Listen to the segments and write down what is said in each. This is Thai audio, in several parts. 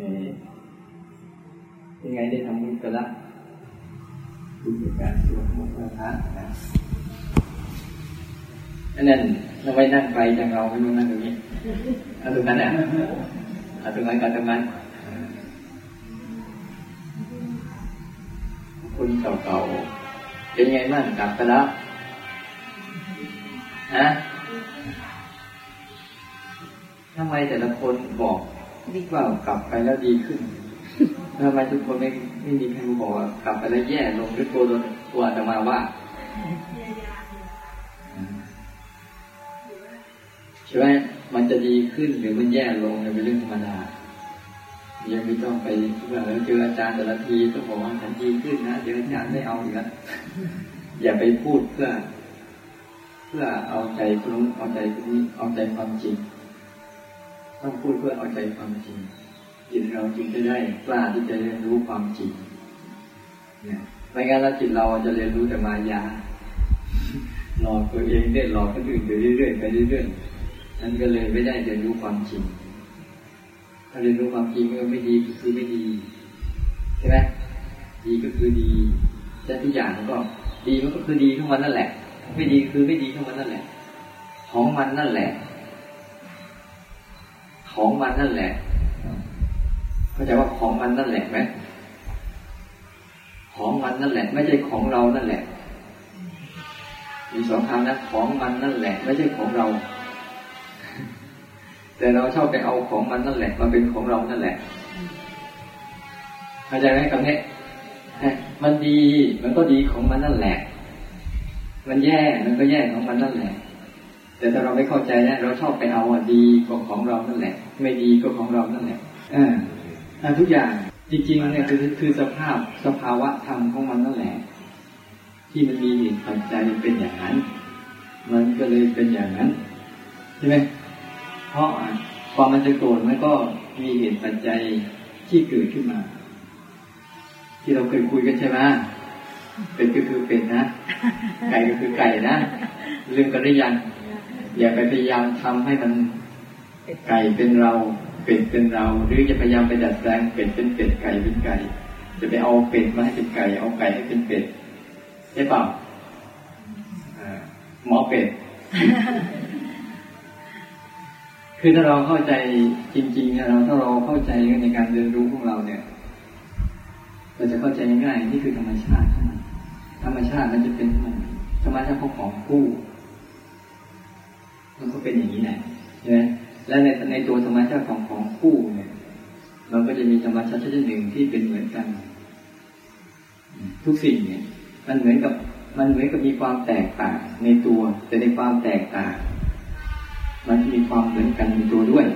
ยังไงได้ทำบุญกันละบุญในการสวดมนต์พระนะอันนั้นเราไว้นั่งไปจังเราไม่รู้นั่งตรงนี้เอาตรงนั้นแหละเอาตรงนั้นกับตรงนั้นคนเก่าๆเป็นไงบ้างกลับไปแล้วฮะทำไมแต่ละคนบอก ว่ากลับไปแล้วดีขึ้นทำไมทุกคนไม่ไม่มีใครบอกว่ากลับไปแล้วแย่ลงด้วยตัวตัวจะมาว่าใช่ไหมมันจะดีขึ้นหรือมันแย่ลงเป็นเรื่องธรรมดายังไม่ต้องไปว่าเจออาจารย์แต่ละทีต้องบอกว่าฉันดีขึ้นนะเดี๋ยวอาจารย์ไม่เอาอีกแล้วอย่าไปพูดเพื่อ เพื่อเอาใจคนนู้นเอาใจคนนี้เอาใจความจริง ต้องพูดเพื่อเอาใจความจริงจิตเราจึงจะได้กล้าที่จะเรียนรู้ความจริงเนี่ยไม่งั้นแล้วจิตเราจะเรียนรู้แต่มายาหลอกตัวเองได้หลอกคนอื่นไปเรื่อยๆไปเรื่อยๆนั่นก็เลยไม่ได้เรียนรู้ความจริง ถ้าเรียนรู้ความจริงก็ไม่ดีก็คือไม่ดีใช่ไหมดีก็คือดีแต่ทุกอย่างก็ดีมันก็คือดีทั้งมันนั่นแหละ ไม่ดีคือไม่ดีทั้งมันนั่นแหละ ของมันนั่นแหละ ของมันนั่นแหละเข้าใจว่าของมันนั่นแหละไหมของมันนั่นแหละ ไม่ใช่ของเรานั่นแหละ มีสองคำนะของมันนั่นแหละ ไม่ใช่ของเรา แต่เราชอบไปเอาของมันนั่นแหละมาเป็นของเรานั่นแหละเข้าใจไหมคำนี้มันดีมันก็ดีของมันนั่นแหละ มันแย่มันก็แย่ของมันนั่นแหละ แต่ถ้าเราไม่เข้าใจนะเราชอบไปเอาอะดีก็ของเรานั่นแหละ ไม่ดีก็ของเรานั่นแหละอ่าทุกอย่างจริงๆเนี่ยคือคือสภาพสภาวะธรรมของมันนั่นแหละ ที่มันมีเหตุปัจจัยเป็นอย่างนั้น มันก็เลยเป็นอย่างนั้นใช่ไหมเพราะความมันจะโกรธมันก็มีเหตุปัจจัยที่เกิดขึ้นมา ที่เราเคยคุยกันใช่ไหมเป็นก็คือเป็นนะ ไก่ก็คือไก่นะลืมกันหรือยัง อย่าไปพยายามทำให้มันไก่เป็นเราเป็ดเป็นเรา หรือจะพยายามไปดัดแปลงเป็ดเป็นเป็ดไก่เป็นไก่ จะไปเอาเป็ดมาให้เป็นไก่ เอาไก่ให้เป็นเป็ดใช่เปล่าหมอเป็ด คือถ้าเราเข้าใจจริงๆเราถ้าเราเข้าใจในการเรียนรู้ของเราเนี่ยเราจะเข้าใจง่ายนี่คือธรรมชาติธรรมชาติมันจะเป็นธรรมชาติของของคู่ มันก็เป็นอย่างนี้แหละใช่ไหมและในในตัวธรรมชาติของของคู่เนี่ยมันก็จะมีธรรมชาติชนิดหนึ่งที่เป็นเหมือนกัน ทุกสิ่งเนี่ย มันเหมือนกับมันเหมือนกับมีความแตกต่าง ในตัว แต่ในความแตกต่าง มันมีความเหมือนกันในตัวด้วย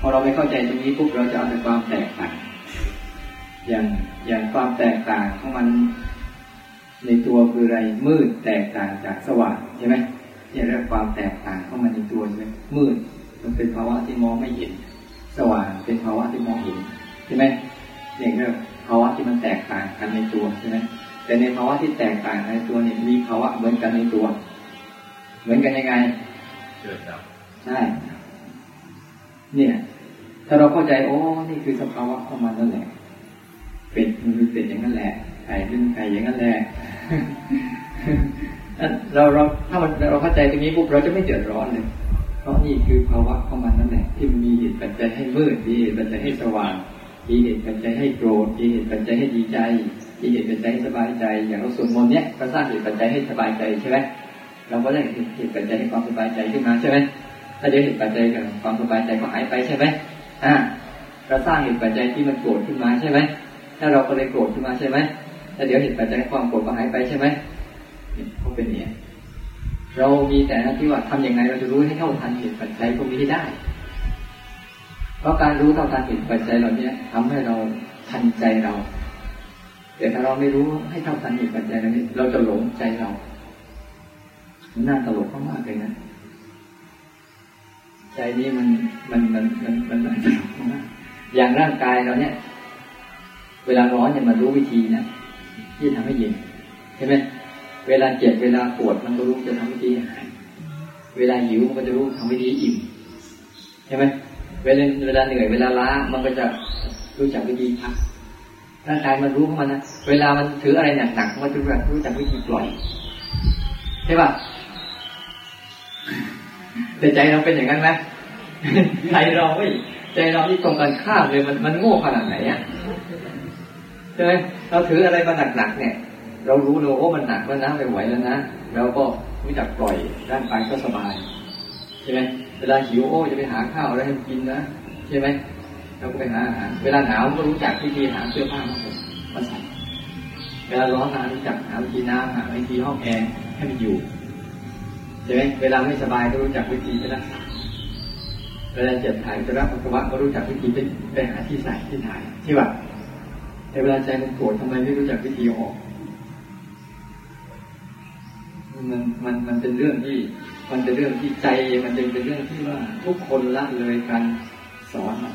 พอเราไม่เข้าใจตรงนี้ปุ๊บเราจะเอาแต่ความแตกต่าง อย่างอย่างความแตกต่างของมัน ในตัวคืออะไรมืดแตกต่างจากสว่างใช่ไหม นี่เรียกความแตกต่างเข้ามาในตัวใช่ไหมมืดมันเป็นภาวะที่มองไม่เห็น สว่างเป็นภาวะที่มองเห็นใช่ไหมนี่เรียกภาวะที่มันแตกต่างกันในตัวใช่ไหมแต่ในภาวะที่แตกต่างในตัวเนี่ยมีภาวะเหมือนกันในตัว เหมือนกันยังไงเกิดดับใช่เนี่ย ถ้าเราเข้าใจโอ้นี่คือสภาวะของมันนั่นแหละเป็นมันเป็นอย่างนั้นแหละไก่เป็นไก่อย่างนั้นแหละ เราเราถ้ามันเราเข้าใจตรงนี้ปุ๊บเราจะไม่เดือดร้อนเลยเพราะนี่คือภาวะของมันนั่นแหละที่มีเหตุปัจจัยให้มืดมีเหตุปัจจัยให้สว่าง มีเหตุปัจจัยให้โกรธมีเหตุปัจจัยให้ดีใจมีเหตุปัจจัยให้สบายใจ อย่างเราสวดมนต์เนี้ยก็สร้างเหตุปัจจัยให้สบายใจใช่ไหมเราก็ได้เหตุปัจจัยให้ความสบายใจขึ้นมาใช่ไหมถ้าเดี๋ยวเหตุปัจจัยกับความสบายใจก็หายไปใช่ไหมอ่าเราสร้างเหตุปัจจัยที่มันโกรธขึ้นมาใช่ไหมถ้าเราก็เลยโกรธขึ้นมาใช่ไหมถ้าเดี๋ยวเหตุปัจจัยความโกรธก็หายไปใช่ไหม เขาเป็นเนี่ยเรามีแต่หน้าที่ว่าทำยังไงเราจะรู้ให้เท่าทันเหตุปัจจัยพวกนี้ได้ เพราะการรู้เท่าทันเหตุปัจจัยเหล่านี้ทำให้เราทันใจเรา แต่ถ้าเราไม่รู้ให้เท่าทันเหตุปัจจัยเหล่านี้ เราจะหลงใจเราน่าตลกมากเลยนะใจนี้มันมันมันมันมันมากอย่างร่างกายเราเนี่ย เวลาร้อนเนี่ยมันรู้วิธีนะที่ทำให้เย็นใช่ไหม เวลาเจ็บเวลาปวดมันก็รู้จะทำวิธีหาย เวลาหิวมันก็จะรู้ทำวิธีอิ่มใช่ไหมเวลาเวลาเหนื่อยเวลาล้ามันก็จะรู้จักวิธีพักร่างกายมันรู้ของมันนะเวลามันถืออะไรหนักๆมันจะรู้จักรู้จักวิธีปล่อยใช่ป่ะแต่ใจเราเป็นอย่างนั้นไหมใจเราไม่ใจเราที่ตรงกันข้ามเลยมันมันโง่ขนาดไหนอะใช่ไหมเราถืออะไรมาหนักๆเนี่ย เรารู้เลยว่ามันหนักแล้วนะไม่ไหวแล้วนะเราก็รู้จักปล่อยร่างกายก็สบายใช่ไหมเวลาหิวโอ้จะไปหาข้าวอะไรให้กินนะใช่ไหมเราก็ไปหาอาหารเวลาหนาวก็รู้จักวิธีหาเสื้อผ้ามาใส่เวลาร้อนนารู้จักหาวิธีน้ำหาวิธีห้องแอร์ให้มันอยู่ใช่ไหมเวลาไม่สบายก็รู้จักวิธีไปรักษาเวลาเจ็บถ่ายจะรับปัสสาวะก็รู้จักวิธีไปไปหาที่ใส่ที่ถ่ายใช่ป่ะแต่เวลาใจมันปวดทำไมไม่รู้จักวิธีออก มันมันมันเป็นเรื่องที่ มันเป็นเรื่องที่ใจ มันเป็นเป็นเรื่องที่ว่าทุกคนละเลยการสอนมัน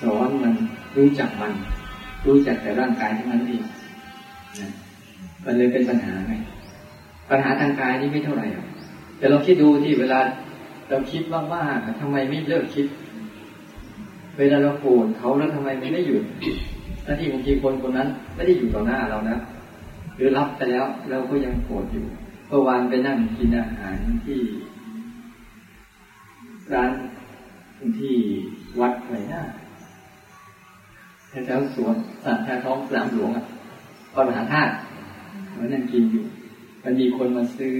สอนมันรู้จักมัน รู้จักแต่ร่างกายทั้งนั้นเองนะมันเลยเป็นปัญหาไงปัญหาทางกายนี่ไม่เท่าไหร่แต่เราคิดดูที่เวลาเราคิดมากๆทำไมไม่เลิกคิด เวลาเราโกรธเขาแล้วทำไมไม่หยุดถ้าที่บางทีคนคนนั้น ไม่ได้อยู่ต่อหน้าเรานะ หรือรับไปแล้วเราก็ยังโกรธอยู่เมื่อวานไปนั่งกินอาหารที่ ร้านที่วัดไรนนะแถวสวนสัตว์แถวท้องสนามหลวงอะวัดมหาธาตุมันนั่งกินอยู่ มันมีคนมาซื้อ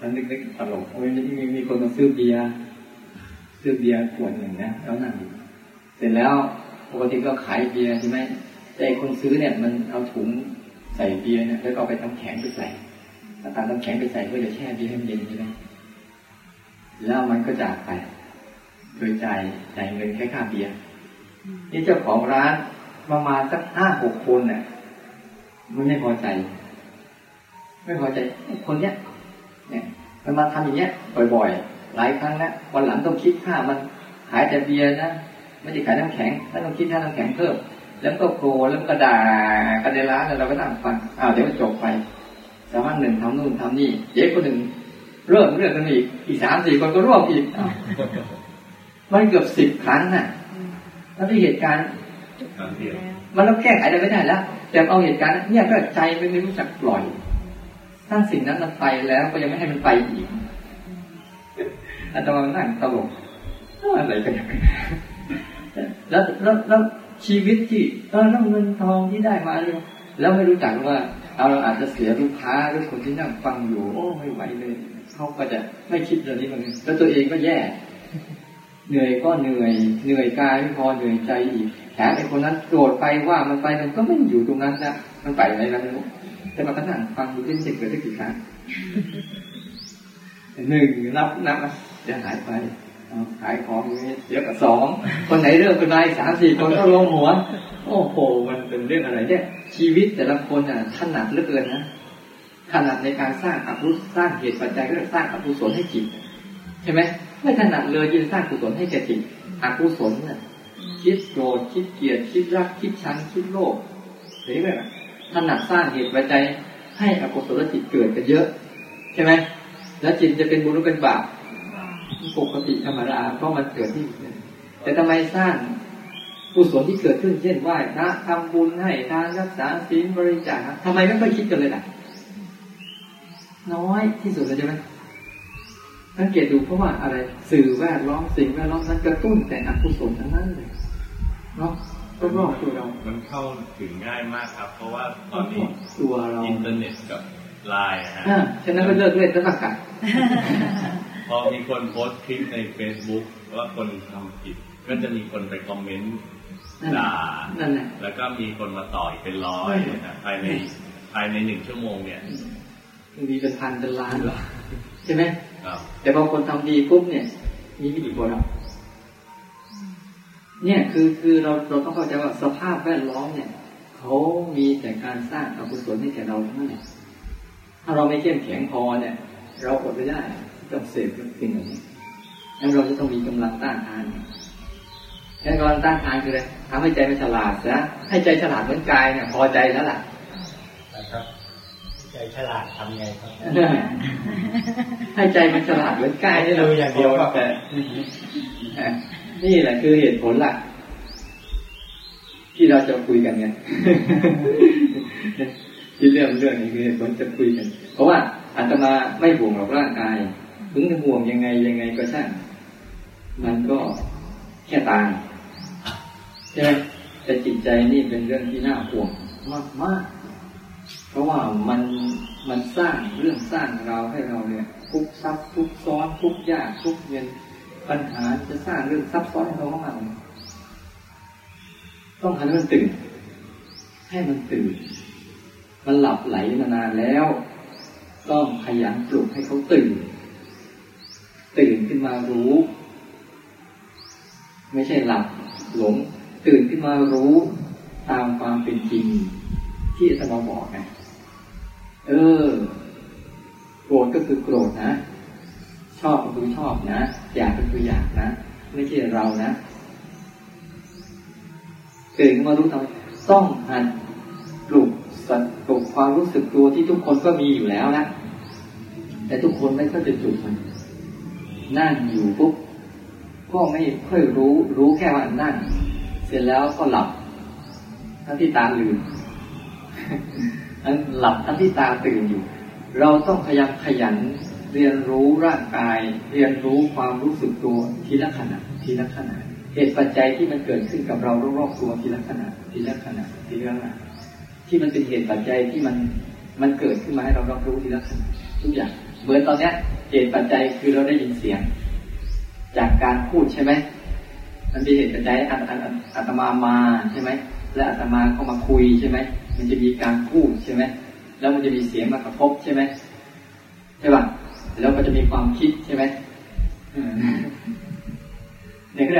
มันนึกๆตลกมีมีมีคนมาซื้อเบียร์ซื้อเบียร์ขวดหนึ่งนะแล้วนั่งอยู่เสร็จแล้วปกติก็ขายเบียร์ใช่ไหมแต่คนซื้อเนี่ยมันเอาถุง ใส่เบียร์เนี่ยแล้วก็ไปทำแข็งไปใส่ตามน้ำแข็งไปใส่เพื่อจะแช่เบียร์ให้มันเย็นใช่ไหมแล้วมันก็จากไป โดยจ่ายจ่ายเงินแค่ค่าเบียร์นี่เจ้าของร้านประมาณสักห้าหกคนเนี่ยมันไม่พอใจ ไม่พอใจคนเนี้ยเนี่ยมันมาทำอย่างเงี้ยบ่อยๆ หลายครั้งแล้ววันหลังต้องคิดค่ามันขายแต่เบียร์นะไม่ได้ขายน้ำแข็งถ้าต้องคิดค่าน้ำแข็งเพิ่ม แล้วก็โกรธแล้วก็ด่ากันในร้านแล้วเราก็นั่งฟังอ้าวเดี๋ยวจบไปสาวันหนึ่งทำนู่นทำนี่เจ๊คนหนึ่งเริ่มเรื่องกันอีกอีกสามสี่คนก็ร่วมอีกมันเกือบสิบครั้งน่ะแล้วที่เหตุการณ์มันเราแก้ไขได้ไม่ได้แล้วแต่เอาเหตุการณ์เนี่ยก็ใจไม่รู้จักปล่อยถ้าสิ่งนั้นมันไปแล้วก็ยังไม่ให้มันไปอีกอาตมานั่งตลกอะไรกันอย่างนี้แล้วแล้วแล้ว ชีวิตที่เออแล้วเงินทองที่ได้มาเนี่ยแล้วไม่รู้จักว่าเอาเราอาจจะเสียลูกค้าหรือคนที่นั่งฟังอยู่ โอ้ไม่ไหวเลยเขาก็จะไม่คิดเรื่องนี้มันแล้วตัวเองก็แย่ เหนื่อยก็เหนื่อย เหนื่อยกายไม่พอเหนื่อยใจอีกแถมไอ้คนนั้นโกรธไปว่ามันไปมันก็ไม่อยู่ตรงนั้นนะมันไปไหนแล้วไม่รู้แต่มาก็นั่งฟังดูที่สิ่งเกิดได้กี่ครั้งหนึ่งนับนับจะหายไป ขายของนี้เดี๋ยวกับสองคนไหนเริ่มเป็นไรสามสี่คนก็ลงหัว โอ้โห มันเป็นเรื่องอะไรเนี่ยชีวิตแต่ละคนอะถนัดเหลือเกินนะถนัดในการสร้างอภุสร้างเหตุปัจจัยก็สร้างอภุศลให้จิตใช่ไหมไม่ถนัดเลยยินสร้างกุศลให้แก่จิตอกุศลน่ะคิดโกรธคิดเกลียดคิดรักคิดชังคิดโลภเห็นไหมถนัดสร้างเหตุปัจจัยให้อกุศลจิตเกิดกันเยอะ ใช่ไหมแล้วจิตจะเป็นบุญหรือเป็นบาป ปกติธรรมดาเพราะมันเกิดที่แต่ทำไมสร้างกุศลที่เกิดขึ้นเช่นไหว้พระทำบุญให้ทานรักษาศีลบริจาคทำไมไม่ค่อยคิดกันเลยล่ะ น้อยที่สุดเลยใช่ไหมสังเกตดูเพราะว่าอะไร สื่อแวดล้อมสิ่งแวดล้อมนั้นกระตุ้นแต่อกุศลทั้งนั้นเลยเนาะก็รอบตัวเรา มันเข้าถึงง่ายมากครับ เพราะว่าตอนนี้ตัวเราอินเทอร์เน็ตกับไลน์ฮะฉะนั้นก็เลิกเล่นแล้วก็กัด พอมีคนโพสต์คลิปใน Facebook ว่าคนทำผิด ก็จะมีคนไปคอมเมนต์ด่าแล้วก็มีคนมาต่อยเป็นร้อยนะภายในภายในหนึ่งชั่วโมงเนี่ยมีเป็นพันเป็นล้านหรอใช่ไหมแต่บางคนทำดีปุ๊บเนี่ย มีไม่กี่คนหรอกเนี่ยคือคือเราเราต้องเข้าใจว่าสภาพแวดล้อมเนี่ยเขามีแต่การสร้างอกุศลให้แก่เราทั้งนั้นถ้าเราไม่เข้มแข็งพอเนี่ย เราอดไม่ได้ ต้องเสพสิ่งเหล่านี้งั้นเราจะต้องมีกำลังต้านทานงั้นกำลังต้านทานคืออะไรทำให้ใจมันฉลาดซะให้ใจฉลาดเหมือนกายเนี่ยพอใจแล้วล่ะนะครับ ใจฉลาดทำไงครับให้ใจมันฉลาดเหมือนกายนี่เราอย่างเดียวแต่นี่แหละคือเหตุผลหลักที่เราจะคุยกันไงที่เรื่องเรื่องนี้คือเหตุผลจะคุยกัน เพราะว่าอาตมาไม่ห่วงหรอกร่างกาย ถึงจะห่วงยังไงยังไงก็ช่าง มันก็แค่ตายใช่ไหมแต่จิตใจนี่เป็นเรื่องที่น่าห่วงมากมากเพราะว่ามันมันสร้างเรื่องสร้างเราให้เราเนี่ยทุกซับทุกซ้อนทุกยากทุกเย็นปัญหาจะสร้างเรื่องซับซ้อนให้เรามาต้องทำให้มันตื่นให้มันตื่น มันหลับไหลมานานแล้ว ต้องขยันปลุกให้เขาตื่น ตื่นขึ้นมารู้ ไม่ใช่หลับหลง ตื่นขึ้นมารู้ตามความเป็นจริง ที่อาจารย์บอกไงเออ โกรธก็คือโกรธนะ ชอบก็คือชอบนะ อยากก็คืออยากนะ ไม่ใช่เรานะตื่นมารู้ต้องต้องหันปลุกสัตปลุกความรู้สึกตัวที่ทุกคนก็มีอยู่แล้วนะแต่ทุกคนไม่ค่อยจะจุดมัน นั่งอยู่ปุ๊บก็ไม่ค่อยรู้ รู้แค่ว่านั่ง เสร็จแล้วก็หลับ ทั้งที่ตาลืมหลับทั้งที่ตาตื่นอยู่ เราต้องพยายามขยันเรียนรู้ร่างกาย เรียนรู้ความรู้สึกตัวทีละขณะทีละขณะเหตุปัจจัยที่มันเกิดขึ้นกับเรารอบๆตัวทีละขณะทีละขณะทีละขณะที่มันเป็นเหตุปัจจัยที่มันมันเกิดขึ้นมาให้เรารับรู้ทีละขณะทุกอย่างเหมือนตอนเนี้ย เหตุปัจจัยคือเราได้ยินเสียง จากการพูดใช่ไหมมันมีเหตุปัจจัยอัตอัตมามาใช่ไหมและอัตมาเข้ามาคุยใช่ไหมมันจะมีการพูดใช่ไหมแล้วมันจะมีเสียงมากระทบใช่ไหมใช่ป่ะแล้วก็จะมีความคิดใช่ไหมเนี่ยก็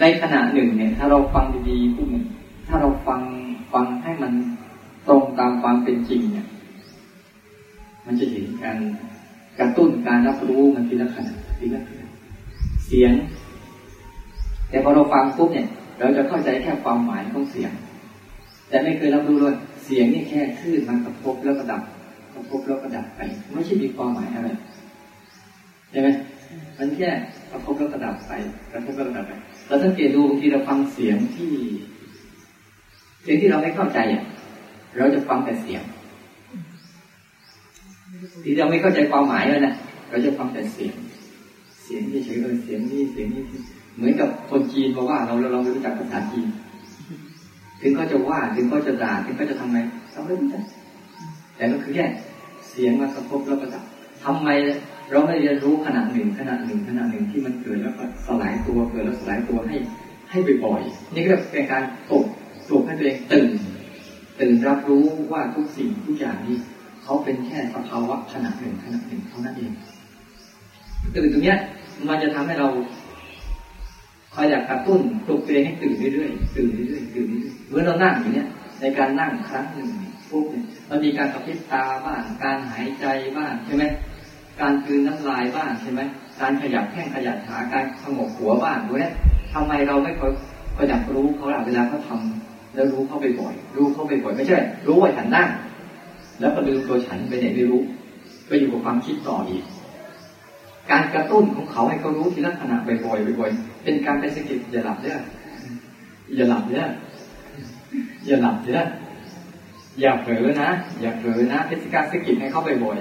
ในขณะหนึ่งเนี่ย ถ้าเราฟังดีๆผู้ถ้าเราฟังฟังให้มันตรงตามความเป็นจริงเนี่ย มันจะเห็นการ กระตุ้นการรับรู้มันทีละขณะทีละขณะเสียง แต่พอเราฟังปุ๊บเนี่ย เราจะเข้าใจแค่ความหมายของเสียง แต่ไม่เคยรับรู้เลยเสียงนี่แค่คลื่นมันกระทบแล้วก็ดับกระทบแล้วก็ดับไปไม่ใช่มีความหมายอะไรใช่ไหมมันแค่กระทบแล้วก็ดับไปกระทบแล้วก็ดับไปเราสังเกตดูบางทีเราฟังเสียงที่ เสียงที่เราไม่เข้าใจอะเราจะฟังแต่เสียง ที่เราไม่เข้าใจความหมายเลยนะเราจะฟังแต่เสียง เสียงที่เฉยเลยเสียงนี้เสียงนี้เหมือนกับคนจีนบอกว่าเราเราไม่รู้จักภาษาจีน ถึงเขาจะว่าถึงเขาจะด่าถึงเขาจะทำไงเราไม่รู้จักแต่ก็คือแค่เสียงมากระทบแล้วก็ดับทำไมเราไม่เรียนรู้ขนาดหนึ่งขนาดหนึ่งขนาดหนึ่งที่มันเกิดแล้วก็สลายตัวเกิดแล้วสลายตัวให้ให้บ่อยๆนี่ก็เป็นการตกปลุกให้ตัวเองตื่นตื่นรับรู้ว่าทุกสิ่งทุกอย่างนี้ เขาเป็นแค่สภาวะขนาดหนึ่งขนาดหนึ่งเท่านั้นเองตื่นตรงเนี้ย มันจะทำให้เราคอยอยากกระตุ้นปลุกตัวเองให้ตื่นเรื่อยๆตื่นเรื่อยๆตื่นเรื่อยๆเมื่อเรานั่งอย่างเนี้ย ในการนั่งครั้งหนึ่งปุ๊บเนี่ยมันมีการกระพริบตาบ้างการหายใจบ้างใช่ไหมการคืนน้ำลายบ้างใช่ไหมการขยับแข้งขยับขาการสงบหัวบ้างด้วยทำไมเราไม่คอยคอยอยากรู้เขาเวลาเขาทาแล้วรู้เขาไปบ่อย รู้เขาไปบ่อยไม่ใช่ รู้ว่าฉันนั่ง แล้วก็ลืมตัวฉันไปไหนไม่รู้ ไปอยู่กับความคิดต่ออีก การกระตุ้นของเขาให้เขารู้ที่ละขณะบ่อยๆบ่อยๆเป็นการไปสกิดอย่าหลับเด้ออย่าหลับเด้ออย่าหลับเด้ออย่าเผลอนะ อย่าเผลอนะเป็นการสกิดให้เขาบ่อย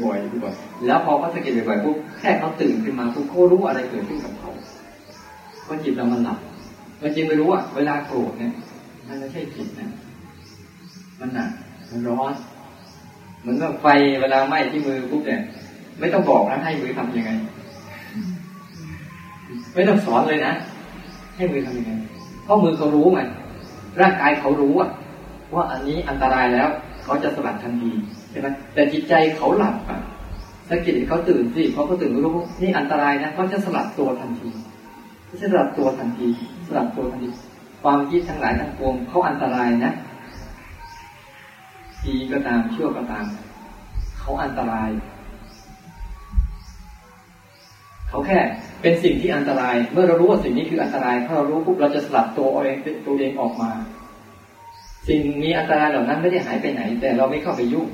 ๆบ่อยๆบ่อยๆแล้วพอเขาสกิดบ่อยๆปุ๊บแค่เขาตื่นขึ้นมาปุ๊บเขารู้อะไรเกิดขึ้นกับเขาเพราะจิตเรามันหลับมันจริงไม่รู้ว่าเวลาโกรธเนี่ยมันไม่ใช่จิตนะมันหนักมันร้อน มือนกับไฟเวลาไหม้ที่มือปุ๊บเนี่ย ไม่ต้องบอกนะให้มือทำยังไง ไม่ต้องสอนเลยนะ ให้มือทำยังไงเพราะมือเขารู้ไงร่างกายเขารู้อะว่าอันนี้อันตรายแล้วเขาจะสลัดทันทีใช่ไหมแต่จิตใจเขาหลับอะสังเกตเขาตื่นสิเขาก็ตื่นรู้นี่อันตรายนะเขาจะสลัดตัวทันทีเขาจะสลัดตัวทันทีสลัดตัวทันทีความคิดทั้งหลายทั้งปวงเขาอันตรายนะ ดีก็ตามชั่วก็ตาม เขาอันตราย เขาแค่เป็นสิ่งที่อันตราย เมื่อเรารู้ว่าสิ่งนี้คืออันตรายถ้าเรารู้ปุ๊บเราจะสลัดตัวเองตัวเองออกมา สิ่งมีอันตรายเหล่านั้นไม่ได้หายไปไหน แต่เราไม่เข้าไปยุ่ง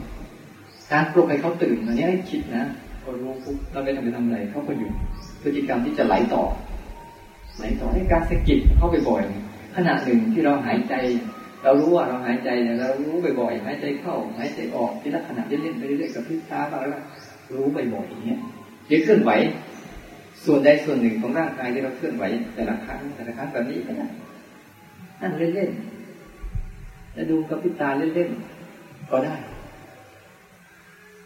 การปลุกให้เขาตื่นอันนี้ให้คิดนะพอรู้ปุ๊บเราไปทำไปทำอะไรเขาก็อยู่พฤติกรรมที่จะไหลต่อไหลต่อให้การสะกิดเข้าไปบ่อยขณะหนึ่งที่เราหายใจ เรารู้ว่าเราหายใจเนี่ยเรารู้บ่อยๆหายใจเข้าหายใจออกที่ลักษณะเล่นๆไปเรื่อยๆกับพิษตาบ้างแล้วรู้บ่อยๆอย่างเงี้ยยึดเคลื่อนไหว ส่วนใดส่วนหนึ่งของร่างกายที่เราเคลื่อนไหว แต่ละครั้งแต่ละครั้งแบบนี้ก็ได้นั่งเล่นๆแล้วดูกับพิษตาเล่นๆก็ได้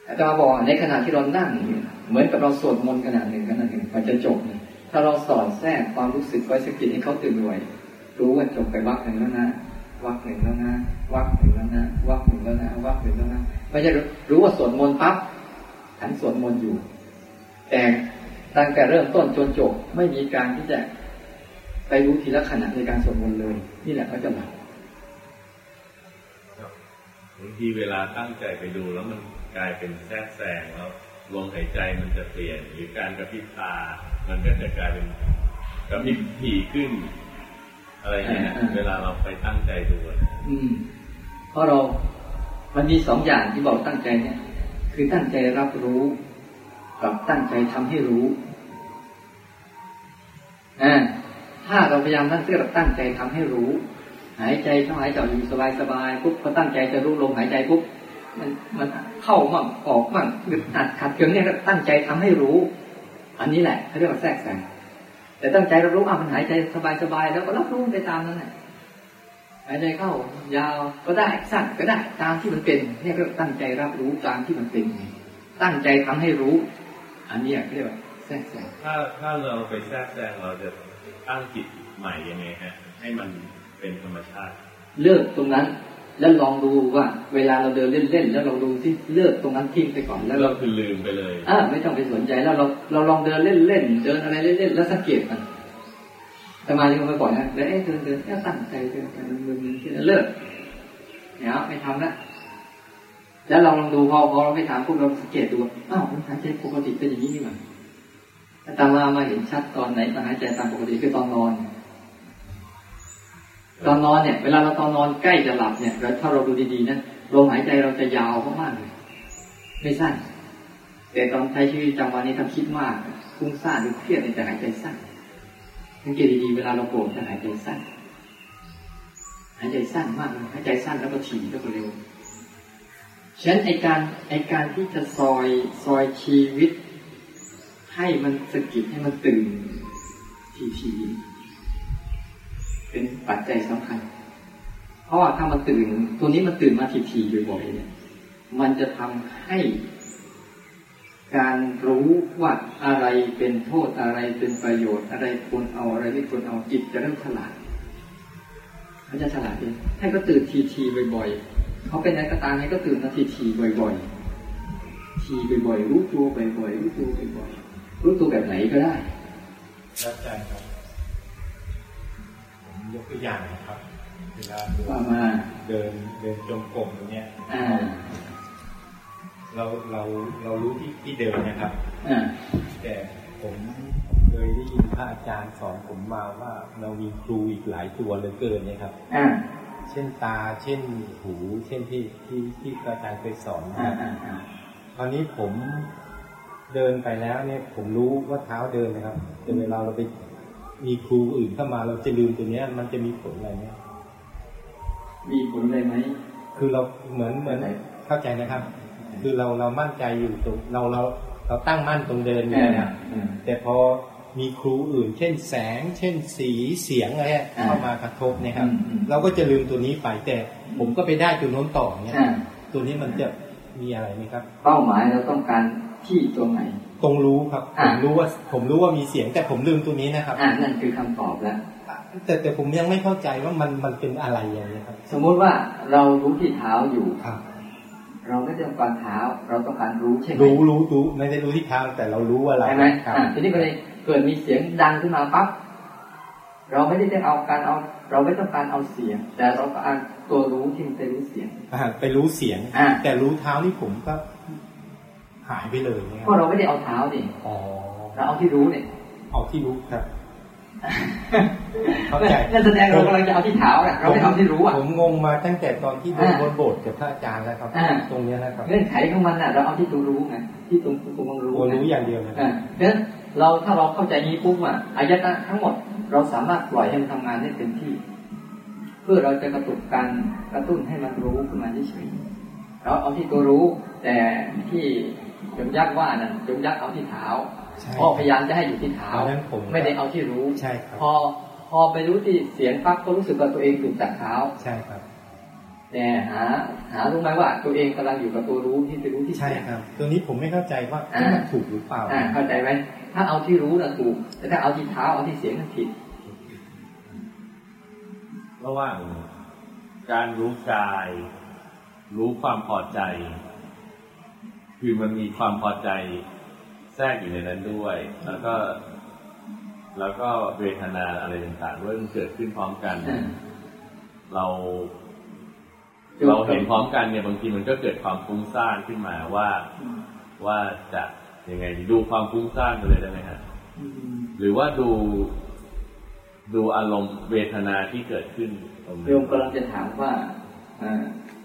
อาจารย์บอกในขณะที่เรานั่งเหมือนกับเราสวดมนต์ขณะหนึ่งขณะหนึ่งมันจะจบถ้าเราสอนแทรกความรู้สึกไว้สกิดให้เขาตื่นรวย รู้ว่าจบไปวักหนึ่งแล้วนะ วักหนึ่งแล้วนะวักหนึ่งแล้วนะวักหนึ่งแล้วนะวักหนึ่งแล้วนะไม่ใช่รู้ว่าสวดมนต์ปั๊บฉันสวดมนต์อยู่ แต่ตั้งแต่เริ่มต้นจนจบไม่มีการที่จะไปรู้ทีละขณะในการสวดมนต์เลย นี่แหละเขาจะหลับางทีเวลาตั้งใจไปดูแล้วมันกลายเป็นแทรกแซงแล้วลมหายใจมันจะเปลี่ยน หรือการกระพริบตา มันก็จะกลายเป็นกระพริบถี่ขึ้น อะไรอย่างเงี้ยเวลาเราไปตั้งใจดูอืมเพราะเรามันมีสองอย่างที่บอกตั้งใจเนี่ย คือตั้งใจรับรู้ กับตั้งใจทำให้รู้อ่าถ้าเราพยายามตั้งใจตั้งใจทำให้รู้ หายใจเข้าหายใจอยู่สบายสบายปุ๊บพอตั้งใจจะรู้ลมหายใจปุ๊บมันมันเข้ามั่งออกมั่งอึดอัดขัดเคืองเนี่ยตั้งใจทำให้รู้ อันนี้แหละเขาเรียกว่าแทรกแซง แต่ตั้งใจรับรู้อะมันหายใจสบายๆแล้วก็รับรู้ไปตามนั้นแหละหายใจเข้ายาวก็ได้สั้นก็ได้ตามที่มันเป็นเนี่ยก็ตั้งใจรับรู้ตามที่มันเป็น ตั้งใจทำให้รู้ อันนี้เรียกว่าแทรกแซงถ้าถ้าเราไปแทรกแซงเราจะตั้งจิตใหม่ยังไงฮะให้มันเป็นธรรมชาติ เลิกตรงนั้น แล้วลองดูว่าเวลาเราเดินเล่นๆแล้วเราดูที่เลือกตรงนั้นทิ้งไปก่อนแล้วเราคือลืมไปเลยอ่าไม่ต้องไปสนใจแล้วเราเราลองเดินเล่นๆเดินอะไรเล่นๆแล้วสังเกตมันแต่มาที่มันบ่อยนะแล้วเอ๊ะเดินเดินแค่ตั้งใจเดินไปมันมึนๆที่เลิกเนี่ยไม่ทำละแล้วเราลองดูพอพอเราไม่ถามพวกเราสังเกตดูอ้าวมันหายใจปกติเป็นอย่างนี้นี่หว่าแต่มามาเห็นชัดตอนไหนมาหายใจตามปกติคือตอนนอน ตอนนอนเนี่ยเวลาเราตอนนอนใกล้จะหลับเนี่ยถ้าเราดูดีๆนะลมหายใจเราจะยาวมากเลยไม่สั้น แต่ตอนใช้ชีวิตประจำวันนี้ทำคิดมากฟุ้งซ่านหรือเครียดเนี่ยจะหายใจสั้นสังเกตดีๆเวลาเราโกรธจะหายใจสั้นหายใจสั้นมากเลยหายใจสั้นแล้วก็ถี่แล้วก็เร็วฉะนั้นไอการไอการที่จะซอยซอยชีวิต ให้มันสกิดให้มันตื่นทีๆ ปัจจัยสำคัญ เพราะว่าถ้ามันตื่น ตัวนี้มันตื่นมาทีๆบ่อยๆเนี่ย มันจะทำให้การรู้ว่าอะไรเป็นโทษอะไรเป็นประโยชน์อะไรควรเอาอะไรไม่ควรเอาจิตจะเริ่มฉลาดเขาจะฉลาดเองให้ก็ตื่นทีๆบ่อยๆเขาเป็นอะไรก็ตามให้ก็ตื่นมาทีๆบ่อยๆ ทีบ่อยๆรู้ตัวบ่อยๆรู้ตัวบ่อยๆรู้ตัวแบบไหนก็ได้รับใจครับ ยกตัวอย่างนะครับเวลาเดินเดินจงกรมตรงเนี้ยเราเราเรารู้ที่ที่เดินนะครับแต่ผมเคยได้ยินพระอาจารย์สอนผมมาว่าเรามีครูอีกหลายตัวเหลือเกินเนี่ยครับเช่นตา เช่นหู เช่นที่ที่ที่อาจารย์เคยสอนนะครับตอนนี้ผมเดินไปแล้วเนี่ยผมรู้ว่าเท้าเดินนะครับแต่เวลาเราไป มีครูอื่นเข้ามาเราจะลืมตัวเนี้ย มันจะมีผลอะไรไหมมีผลอะไรไหมคือเราเหมือนเหมือนเข้าใจนะครับ คือเราเรามั่นใจอยู่ตรงเราเราเราตั้งมั่นตรงเดินอยู่นะแต่พอมีครูอื่น เช่นแสง เช่นสีเสียงอะไรเข้ามากระทบเนี่ยครับ เราก็จะลืมตัวนี้ไปแต่ผมก็ไปได้ตัวโน้นต่อเนี่ยตัวนี้มันจะมีอะไรไหมครับ เป้าหมายเราต้องการที่ตรงไหน ตรงรู้ครับผมรู้ว่า ผมรู้ว่ามีเสียงแต่ผมลืมตัวนี้นะครับอ่านั่นคือคำตอบแล้วแต่แต่ผมยังไม่เข้าใจว่ามันมันเป็นอะไรอย่างนี้ครับ สมมุติว่าเรารู้ที่เท้าอยู่ครับเราไม่ต้องการเท้า เราต้องการรู้ใช่ไหมรู้รู้รู้ไม่ได้รู้ที่เท้าแต่เรารู้อะไรใช่ไหมทีนี้ก็เลยเกิดมีเสียงดังขึ้นมาปั๊บเราไม่ได้ต้องเอาการเอา เราไม่ต้องการเอาเสียง แต่เราก็เอาตัวรู้ที่มันไปรู้เสียงไปรู้เสียงแต่รู้เท้านี่ผมก็ หายไปเลยเนี่ยเพราะเราไม่ได้เอาเท้าดิเราเอาที่รู้เนี่ยเอาที่รู้ครับเข้าใจนั่นแสดงเรากำลังจะเอาที่เท้าอะเราไม่เอาที่รู้อะผมงงมาตั้งแต่ตอนที่เดินบนโบสถ์กับพระอาจารย์แล้วครับ ตรงนี้นะครับเงื่อนไขของมันอะเราเอาที่ตัวรู้ไงที่ตรงตรงรู้ตัวรู้อย่างเดียวนะเพราะฉะนั้นเราถ้าเราเข้าใจนี้ปุ๊บอะอายตนะทั้งหมดเราสามารถปล่อยให้มันทำงานได้เต็มที่ เพื่อเราจะกระตุกการกระตุ้นให้มันรู้ขึ้นมาเฉยๆเราเอาที่ตัวรู้ แต่ที่ จมยักษ์ว่านั่นจมยักษ์เอาที่เท้าพอพยายามจะให้อยู่ที่เท้าไม่ได้เอาที่รู้ใช่ครับพอพอไปรู้ที่เสียงปั๊บก็รู้สึกว่าตัวเองถูกจับเท้าใช่ครับแต่หา หารู้ไหมว่าตัวเองกำลังอยู่กับตัวรู้ที่ไปรู้ที่ใช่ครับ ตัวนี้ผมไม่เข้าใจว่าถูกหรือเปล่าเข้าใจไหมถ้าเอาที่รู้น่ะถูกแต่ถ้าเอาที่เท้าเอาที่เสียงนั่นผิดระหว่างการรู้กาย รู้ความพอใจ คือมันมีความพอใจแทรกอยู่ในนั้นด้วย แล้วก็ แล้วก็เวทนาอะไรต่างๆด้วยมันเกิดขึ้นพร้อมกัน เราเราเห็นพร้อมกันเนี่ยบางทีมันก็เกิดความฟุ้งซ่านขึ้นมาว่าว่าจะยังไงดูความฟุ้งซ่านไปเลยได้ไหมฮะหรือว่าดูดูอารมณ์เวทนาที่เกิดขึ้นโยมกำลังจะถามว่า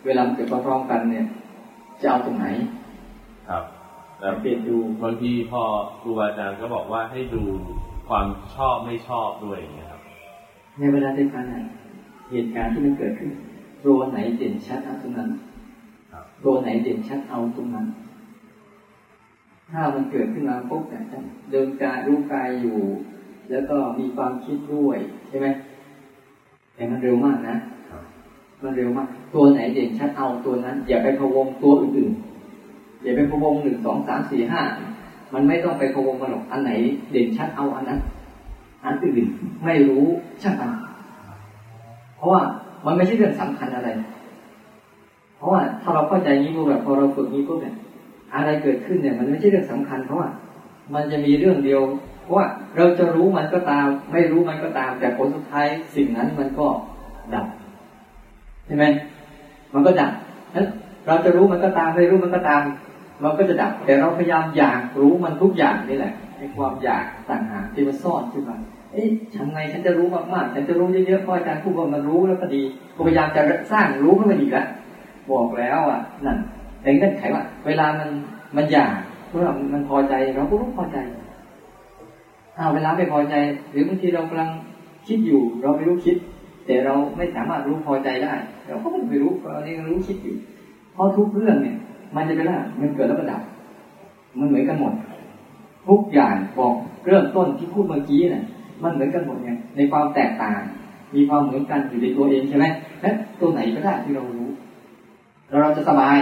เวลาเกิดพร้อมกันเนี่ยจะเอาตรงไหน ครับแล้วเปลี่ยนดูบางทีพอครูอาจารย์ก็บอกว่าให้ดูความชอบไม่ชอบด้วยอย่างเงี้ยครับในเวลาเดียวกันเหตุการณ์ที่มันเกิดขึ้นตัวไหนเด่นชัดเอาตรงนั้นตัวไหนเด่นชัดเอาตรงนั้น ถ้ามันเกิดขึ้นมาปุ๊บเนี่ยเดินกายรู้กายอยู่ แล้วก็มีความคิดด้วยใช่ไหมแต่มันเร็วมากนะมันเร็วมาก ตัวไหนเด่นชัดเอาตัวนั้น อย่าไปพะวงตัวอื่นๆ อย่าไปพวงหนึ่งสองสามสี่ห้ามันไม่ต้องไปพวงมันหรอกอันไหน เด่นชัดเอาอันนั้นอันอื่นไม่รู้ช่างมันเพราะว่ามันไม่ใช่เรื่องสำคัญอะไร เพราะว่าถ้าเราเข้าใจนี้ปุ๊บแบบพอเราฝึกนี้ปุ๊บเนี่ยอะไรเกิดขึ้นเนี่ย มันไม่ใช่เรื่องสำคัญ เพราะว่า มันจะมีเรื่องเดียว เพราะว่าเราจะรู้มันก็ตาม ไม่รู้มันก็ตาม แต่ผลสุดท้ายสิ่งนั้นมันก็ดับใช่ไหมมันก็ดับนั้นเราจะรู้มันก็ตามไม่รู้มันก็ตาม มันก็จะดับ แต่เราพยายามอยากรู้มันทุกอย่างนี่แหละไอ้ความอยากต่างหากที่มันซ่อนขึ้นมาเอ๊ะทำไงฉันจะรู้มากๆ ฉันจะรู้เยอะๆเพราะอาจารย์พูดว่ามันรู้แล้วก็ดีพยายามจะสร้างรู้ขึ้นมาอีกแล้วบอกแล้วอะนั่นแต่เงื่อนไขว่า เวลามันมันอยากเมื่อมันพอใจเราก็รู้พอใจอ้าวเวลาไม่พอใจ หรือบางทีเรากำลังคิดอยู่ เราไม่รู้คิด แต่เราไม่สามารถรู้พอใจได้ เราก็ไม่รู้เราเองรู้คิดอยู่เพราะทุกเรื่องเนี่ย มันจะเป็นว่ามันเกิดแล้วก็ดับ มันเหมือนกันหมด ทุกอย่างบอกเริ่มต้นที่พูดเมื่อกี้เนี่ยมันเหมือนกันหมดไงในความแตกต่าง มีความเหมือนกันอยู่ในตัวเองใช่ไหมและตัวไหนก็ได้ที่เรารู้เราเราจะสบาย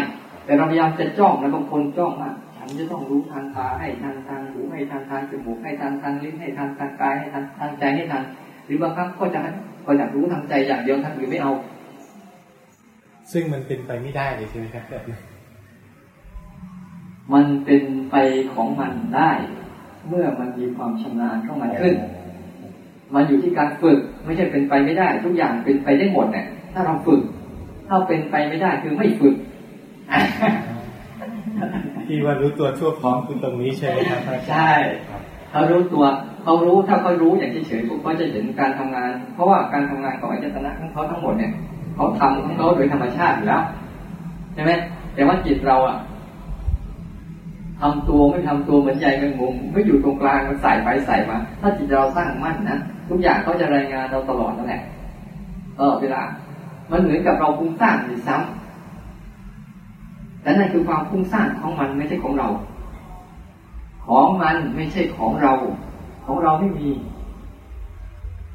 แต่เราพยายามจะจ้องแล้วบางคนจ้องว่าฉันจะต้องรู้ทางตาให้ทางทางหูให้ทางทางจมูกให้ทางทางลิ้นให้ทางทางกายให้ทางทางใจให้ทาง หรือบางครั้งก็จะก็อยากรู้ทางใจอย่างเดียวทางอื่นไม่เอา ซึ่งมันเป็นไปไม่ได้เลยใช่ไหมครับ มันเป็นไปของมันได้ เมื่อมันมีความชำนาญเข้ามาขึ้น มันอยู่ที่การฝึกไม่ใช่เป็นไปไม่ได้ ทุกอย่างเป็นไปได้หมดเนี่ยถ้าเราฝึก ถ้าเป็นไปไม่ได้คือไม่ฝึกที่ว่ารู้ตัวชั่วพร้อมคือตรงนี้ใช่ไหมครับใช่เขารู้ตัวเขารู้ถ้าเขารู้อย่างเฉยๆพวกเขาจะเห็นการทำงาน เพราะว่าการทำงานของอายตนะของเขาทั้งหมดเนี่ยเขาทำของเขาโดยธรรมชาติอยู่แล้วใช่ไหมแต่ว่าจิตเราอะ ทำตัวไม่ทำตัวเหมือนใหญ่แมงมุมไม่อยู่ตรงกลางมันใส่ไปใส่มา ถ้าจิตเราสร้างมั่นนะทุกอย่างเขาจะรายงานเราตลอดนั่นแหละตลอดเวลา มันเหมือนกับเราฟุ้งซ่านหรือซ้ำแต่นั่นคือความฟุ้งซ่านของมันไม่ใช่ของเรา ของมันไม่ใช่ของเรา ของเราไม่มี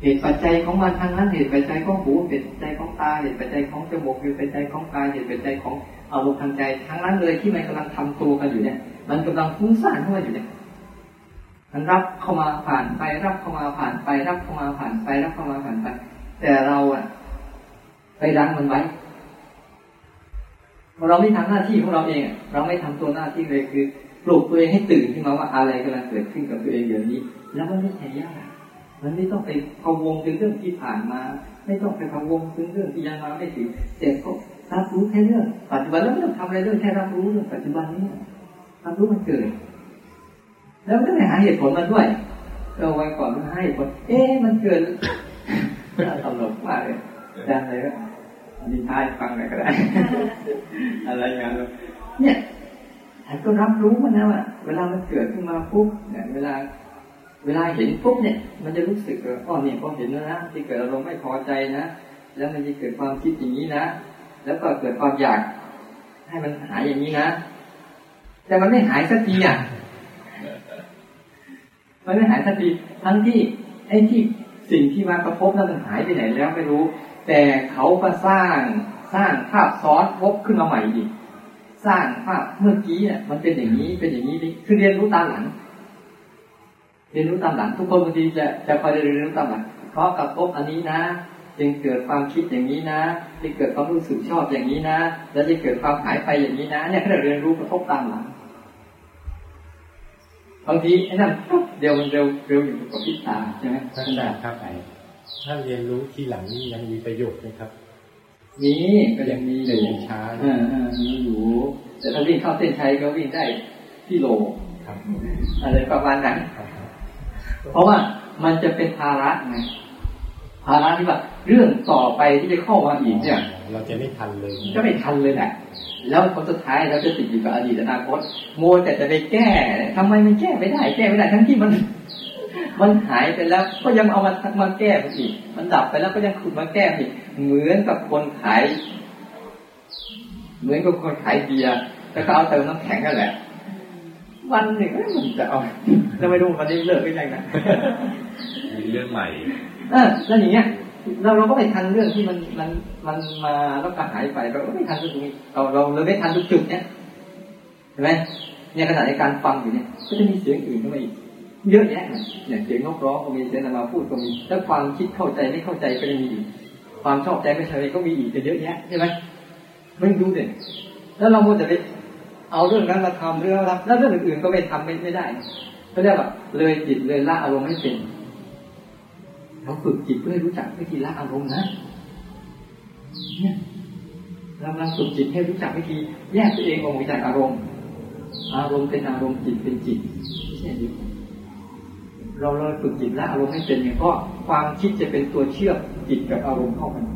เหตุปัจจัยของมันทางนั้น เหตุปัจจัยของหูเหตุปัจจัยของตาเหตุปัจจัยของจมูกเหตุปัจจัยของกายเหตุปัจจัยของอารมณ์ทางใจ ทั้งนั้นเลยที่มันกำลังทำตัวกันอยู่เนี่ย มันกำลังฟุ้งซ่านเข้ามาอยู่เนี่ยมันรับเข้ามาผ่านไป รับเข้ามาผ่านไป รับเข้ามาผ่านไป รับเข้ามาผ่านไป แต่เราอะไปดังมันไว้เราไม่ทำหน้าที่ของเราเองเราไม่ทำตัวหน้าที่เลยคือปลุกตัวเองให้ตื่นขึ้นมาว่าอะไรกำลังเกิดขึ้นกับตัวเองเดี๋ยวนี้ แล้วมันไม่ใช่ยากมันไม่ต้องไปพะวงถึงเรื่องที่ผ่านมา ไม่ต้องไปพะวงถึงเรื่องที่ยังมาไม่ถึงแต่ก็รับรู้แค่เรื่องปัจจุบันแล้วไม่ต้องทำอะไรเรื่องแค่รับรู้เรื่องปัจจุบันนี้ ความรู้มันเกิด แล้วก็ไปหาเหตุผลมันด้วยเราไว้ก่อนมันให้ผลเอ๊ะมันเกิดตลกมากเลยอาจารย์อะไรก็นิทานฟังอะไรก็ได้ อะไรอย่างเงี้ยเนี่ยฉันก็รับรู้มันนะว่าเวลามันเกิดขึ้นมาปุ๊บเนี่ยเวลา เวลาเห็นปุ๊บเนี่ย มันจะรู้สึกว่าอ๋อเนี่ยพอเห็นแล้วนะที่เกิดอารมณ์ไม่พอใจนะแล้วมันจะเกิดความคิดอย่างนี้นะแล้วก็เกิดความอยาก ให้มันหายอย่างนี้นะ แต่มันไม่หายสักทีอะ มันไม่หายสักทีทั้งที่ไอ้ที่สิ่งที่มากระทบนั้นมันหายไปไหนแล้วไม่รู้ แต่เขาก็สร้างสร้างภาพซ้อนพบขึ้นมาใหม่อีกสร้างภาพเมื่อกี้เนี่ยมันเป็นอย่างนี้เป็นอย่างนี้คือเรียนรู้ตามหลัง เรียนรู้ตามหลัง ทุกคนบางทีจะจะคอยเรียนรู้ตามหลัง เพราะกระทบอันนี้นะจึงเกิดความคิดอย่างนี้นะจะเกิดความรู้สึกชอบอย่างนี้นะ แล้วจะเกิดความหายไปอย่างนี้นะเนี่ยเราเรียนรู้กระทบตามหลัง บางทีไอ้นั่นปุ๊บเดียวมันเร็วเร็วอยู่กับพิตาใช่ไหมท่านอาครับถ้าเรียนรู้ที่หลังนี่ยังมีประโยชน์ไหมครับมีก็ยังมีแต่ยังช้าอ่าอ่ามีอยู่แต่ถ้าวิ่งเข้าเส้นชัยก็วิ่งได้ที่โลอะไรประมาณนั้นเพราะว่ามันจะเป็นภาระไงภาระที่ว่าเรื่องต่อไปที่จะเข้ามาอีกเนี่ย เราจะไม่ทันเลยก็ไม่ทันเลยแหละ แล้วผลสุดท้ายเราจะติดอยู่กับอดีตอนาคตโมแต่จะไปแก้ทำไมมันแก้ไม่ได้ แก้ไม่ได้ทั้งที่มัน มันหายไปแล้วก็ยังเอามามาแก้อีกมันดับไปแล้วก็ยังขุดมาแก้อีกเหมือนกับคนขาย เหมือนกับคนขายเบียร์แล้วก็เอาเติมน้ำแข็งกันแหละ วันหนึ่งมันจะเอาจะไม่รู้มันจะเลิกไม่ได้นะมีเรื่องใหม่ เออแล้วอย่างเงี้ย เราเราก็ไม่ทันเรื่องที่มันมันมันมาแล้วก็หายไปเราก็ไม่ทันตรงนี้เราเราเราไม่ทันทุกจุดเนี้ยเห็นไหมเนี่ยขณะในการฟังอยู่เนี่ยก็จะมีเสียงอื่นเข้ามาอีกเยอะแยะเนี่ยเสียงนกร้องก็มีเสียงนมาพูดก็มีแล้วความคิดเข้าใจไม่เข้าใจก็จะมีอีกความชอบใจไม่ชอบใจก็มีอีกเยอะแยะใช่ไหมไม่ดูเด็แล้วเราโมจะไปเอาเรื่องนั้นมาทำเรื่องรับแล้วเรื่องอื่นๆก็ไม่ทำไม่ไม่ได้ก็เรียกว่าเลยจิตเลยละอารมณ์ไม่เป็น เราฝึกจิตเพื่อรู้จักวิธีละอารมณ์นะเนี่ยเรากำลังฝึกจิตให้รู้จักวิธีแยกตัวเองออกจากอารมณ์ อารมณ์เป็นอารมณ์จิตเป็นจิตใช่ไหมเราเราฝึกจิตละอารมณ์ให้เป็นเนี่ยเพราะความคิดจะเป็นตัวเชื่อมจิตกับอารมณ์เข้ากัน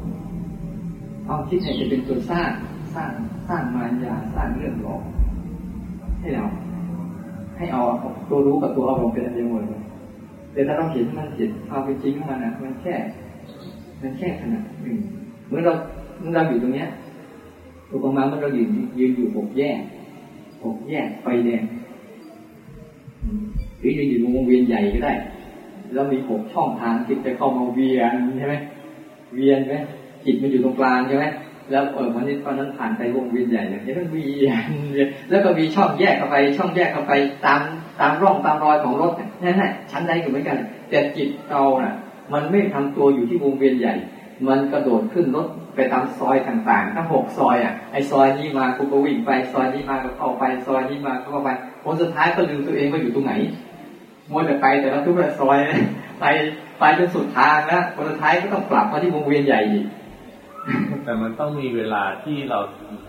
ความคิดเนี่ยจะเป็นตัวสร้างสร้างสร้างมารยาสร้างเรื่องหลอกให้เรา ให้เอาตัวรู้กับตัวอารมณ์เป็นอันเดียวกัน แต่ถ้าเราเห็นมันเห็นความเป็นจริงของมันนะมันแค่ มันแค่ขนาดหนึ่งเมื่อเราเมื่อเราอยู่ตรงเนี้ยอุปมาเมื่อเรายืนยืนอยู่หกแยกหกแยกไฟแดงหรือยืนอยู่วงเวียนใหญ่ก็ได้แล้วมีหกช่องทางจิตจะเข้ามาเวียนใช่ไหมเวียนไหมจิตมันอยู่ตรงกลางใช่ไหมแล้วเออวันนี้ตอนนั้นผ่านไปวงเวียนใหญ่เลยแล้วเวียนแล้วก็มีช่องแยกเข้าไป ช่องแยกเข้าไปตาม ตามร่องตามรอยของรถนั่นแหละชั้นใดก็เหมือนกัน แต่จิตเราน่ะ มันไม่ทำตัวอยู่ที่วงเวียนใหญ่ มันกระโดดขึ้นรถไปตามซอยต่างๆทั้งหกซอยอะไอซอยนี้มากูก็วิ่งไปซอยนี้มาก็เข้าไปซอยนี้มาก็เข้าไปผลสุดท้ายก็ลืมตัวเองว่าอยู่ตรงไหนมัวแต่ไปแต่ละทุกซอยไปไปจนสุดทางนะผลสุดท้ายก็ต้องกลับมาที่วงเวียนใหญ่อีกแต่มันต้องมีเวลาที่เรา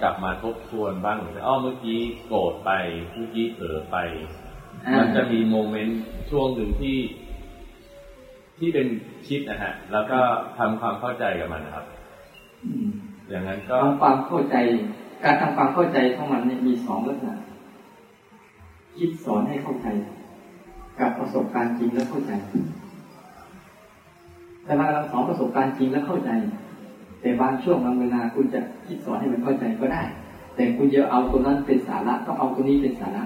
กลับมาทบทวนบ้างอ๋อเมื่อกี้โกรธไปเมื่อกี้เผลอไป มันจะมีโมเมนต์ช่วงหนึ่งที่ ที่เป็นคิดนะฮะ แล้วก็ทำความเข้าใจกับมันนะครับอย่างนั้นก็ทำความเข้าใจ การทำความเข้าใจของมันเนี่ยมีสองลักษณะคิดสอนให้เข้าใจ กับประสบการณ์จริงแล้วเข้าใจ แต่บางเราสอนประสบการณ์จริงแล้วเข้าใจ แต่บางช่วงบางเวลาคุณจะคิดสอนให้มันเข้าใจก็ได้ แต่คุณจะเอาตัวนั้นเป็นสาระต้องเอาตัวนี้เป็นสาระ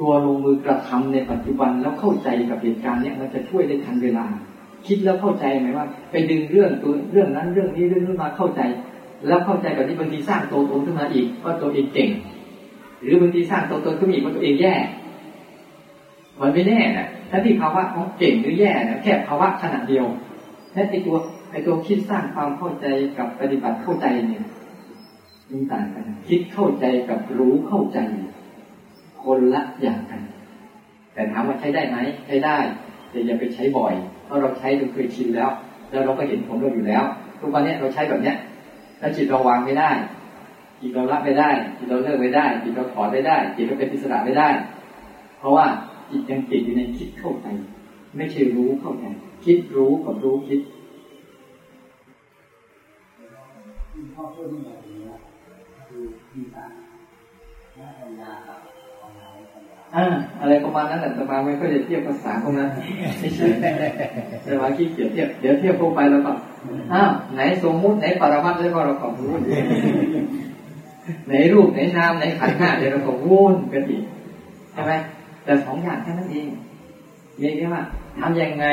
ตัวลงมือกระทำในปัจจุบันแล้วเข้าใจกับเหตุการณ์เนี้ยมันจะช่วยได้ทันเวลา คิดแล้วเข้าใจไหมว่า ไปดึงเรื่องตัวเรื่องนั้นเรื่องนี้เรื่องนี้มาเข้าใจ แล้วเข้าใจกับที่บางทีสร้างตัวตนขึ้นมาอีกว่าตัวเองเก่ง หรือบางทีสร้างตัวตนขึ้นมาอีกว่าตัวเองแย่มันไม่แน่นะถ้าที่ภาวะของเก่งหรือแย่นะแค่ภาวะขนาดเดียวแค่ไอตัวไอตัวคิดสร้างความเข้าใจกับปฏิบัติเข้าใจเนี่ยมันต่างกัน คิดเข้าใจกับรู้เข้าใจ คนละอย่างกัน แต่ถามว่าใช้ได้ไหมใช้ได้ แต่อย่าไปใช้บ่อย เพราะเราใช้จนเคยชินแล้ว แล้วเราก็เห็นผลเราอยู่แล้ว ทุกวันนี้เราใช้แบบเนี้ยแล้วจิตเราวางไม่ได้ จิตเราละไม่ได้ จิตเราเลิกไม่ได้ จิตเราถอนไม่ได้ จิตเราเป็นพิสระไม่ได้ เพราะว่าจิตยังติดอยู่ในคิดเข้าไป ไม่ใช่รู้เข้าไปคิดรู้กับรู้คิดพ่อพูดเรื่องแงี้คือมีตาและปัญญากับ อะไรประมาณนั้นแหละแต่มาไม่ค่อยจะเทียบภาษาพวกนั้นไม่ใช่แต่ว่าขี้เกียจเทียบเดี๋ยวเทียบพวกไปแล้วก็อ้าวไหนสมมุติไหนปรมัตถ์แล้วก็เราก็รู้ไหนรูปไหนนามไหนขันธ์ห้าเดี๋ยวเราก็วุ่นกันอีกใช่ไหมแต่สองอย่างแค่นั้นเองเรียกว่าทำยังไง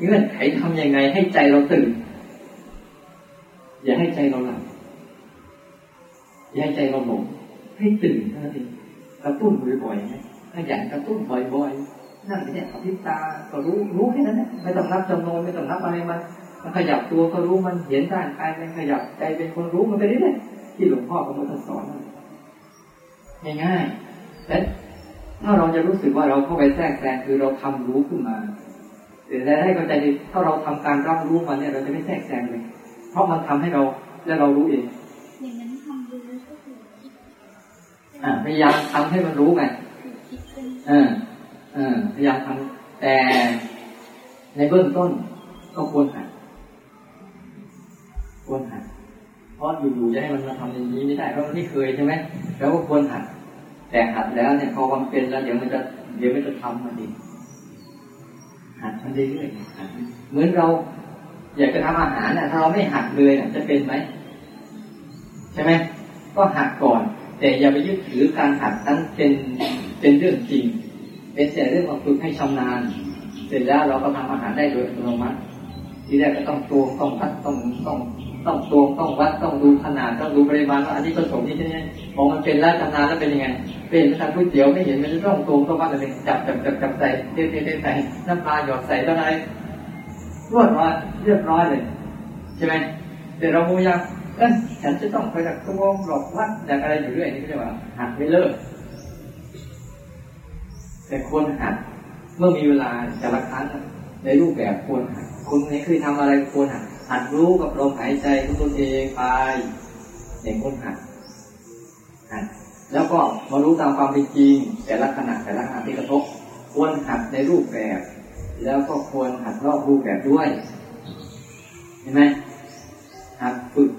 เงื่อนไขทำยังไงให้ใจเราตื่น อย่าให้ใจเราหลับอย่าให้ใจเราหลงให้ตื่นเท่านั้นเอง กระตุ้นบ่อยๆไหมขยันกระตุ้นบ่อยๆนั่นเนี่ยอภิตาก็รู้รู้แค่นั้นนะไม่ต้องนับจำนวนไม่ต้องนับอะไรมันมันขยับตัวก็รู้มันเห็นร่างกายมันขยับใจเป็นคนรู้มันไปเรื่อยๆที่หลวงพ่อพระพุทธสอนง่ายๆแต่ถ้าเราจะรู้สึกว่าเราเข้าไปแทรกแซงคือเราทำรู้ขึ้นมาแต่ให้เข้าใจดีถ้าเราทำการรับรู้มันเนี่ยเราจะไม่แทรกแซงเลย เพราะมันทำให้เราและเรารู้เอง พยายามทำให้มันรู้ไงเออเออพยายามทำแต่ในเบื้องต้นก็ควรหัดควรหัดเพราะอยู่ๆจะให้มันมาทำอย่างนี้ไม่ได้เพราะมันไม่เคยใช่ไหมแล้วก็ควรหัด แต่หัดแล้วเนี่ยพอความเป็นแล้วเดี๋ยวมันจะเดี๋ยวมันจะทำมันเองหัดมันเรื่อยๆเหมือนเรา อยากจะทำอาหารเนี่ยถ้าเราไม่หัดเลยจะเป็นไหมใช่ไหมก็หัดก่อน แต่อย่าไปยึดถือการหัดนั้นเป็นเป็นเรื่องจริง เป็นแต่เรื่องของฝึกให้ชำนาญ เสร็จแล้วเราก็ทำอาหารได้โดยอัตโนมัติ ทีแรกก็ต้องตวงต้องวัดต้องต้องต้องตวงต้องวัดต้องดูขนาดต้องดูปริมาณว่าอันนี้ผสมนี่ใช่ไหมพองมันเป็นแล้วชำนาญแล้วเป็นยังไง เป็นทำก๋วยเตี๋ยวไม่เห็นมันจะต้องตวงต้องวัดอะไรจับจับจับจับใส่เทเทเทใส่น้ำปลาหยอดใส่ต้องอะไรรวดว่าเรียบร้อยเลยใช่ไหมแต่เราพยายา มเอ้ฉันจะต้องไปจากตวงหลอกวัดจากอะไรอยู่เรื่อยนี่ก็จะว่าหัดไม่เลิก แต่ควรหัดเมื่อมีเวลาแต่ละครั้งในรูปแบบควรหัดคุณนี่คือทำอะไรควรหัดหัดรู้กับลมหายใจของตัวเองไปอย่างควรหัดหัดแล้วก็มารู้ตามความเป็นจริง แต่ละขณะแต่ละขณะที่กระทบควรหัดในรูปแบบ แล้วก็ควรหัดนอกรูปแบบด้วยเห็นไหมหัดฝึก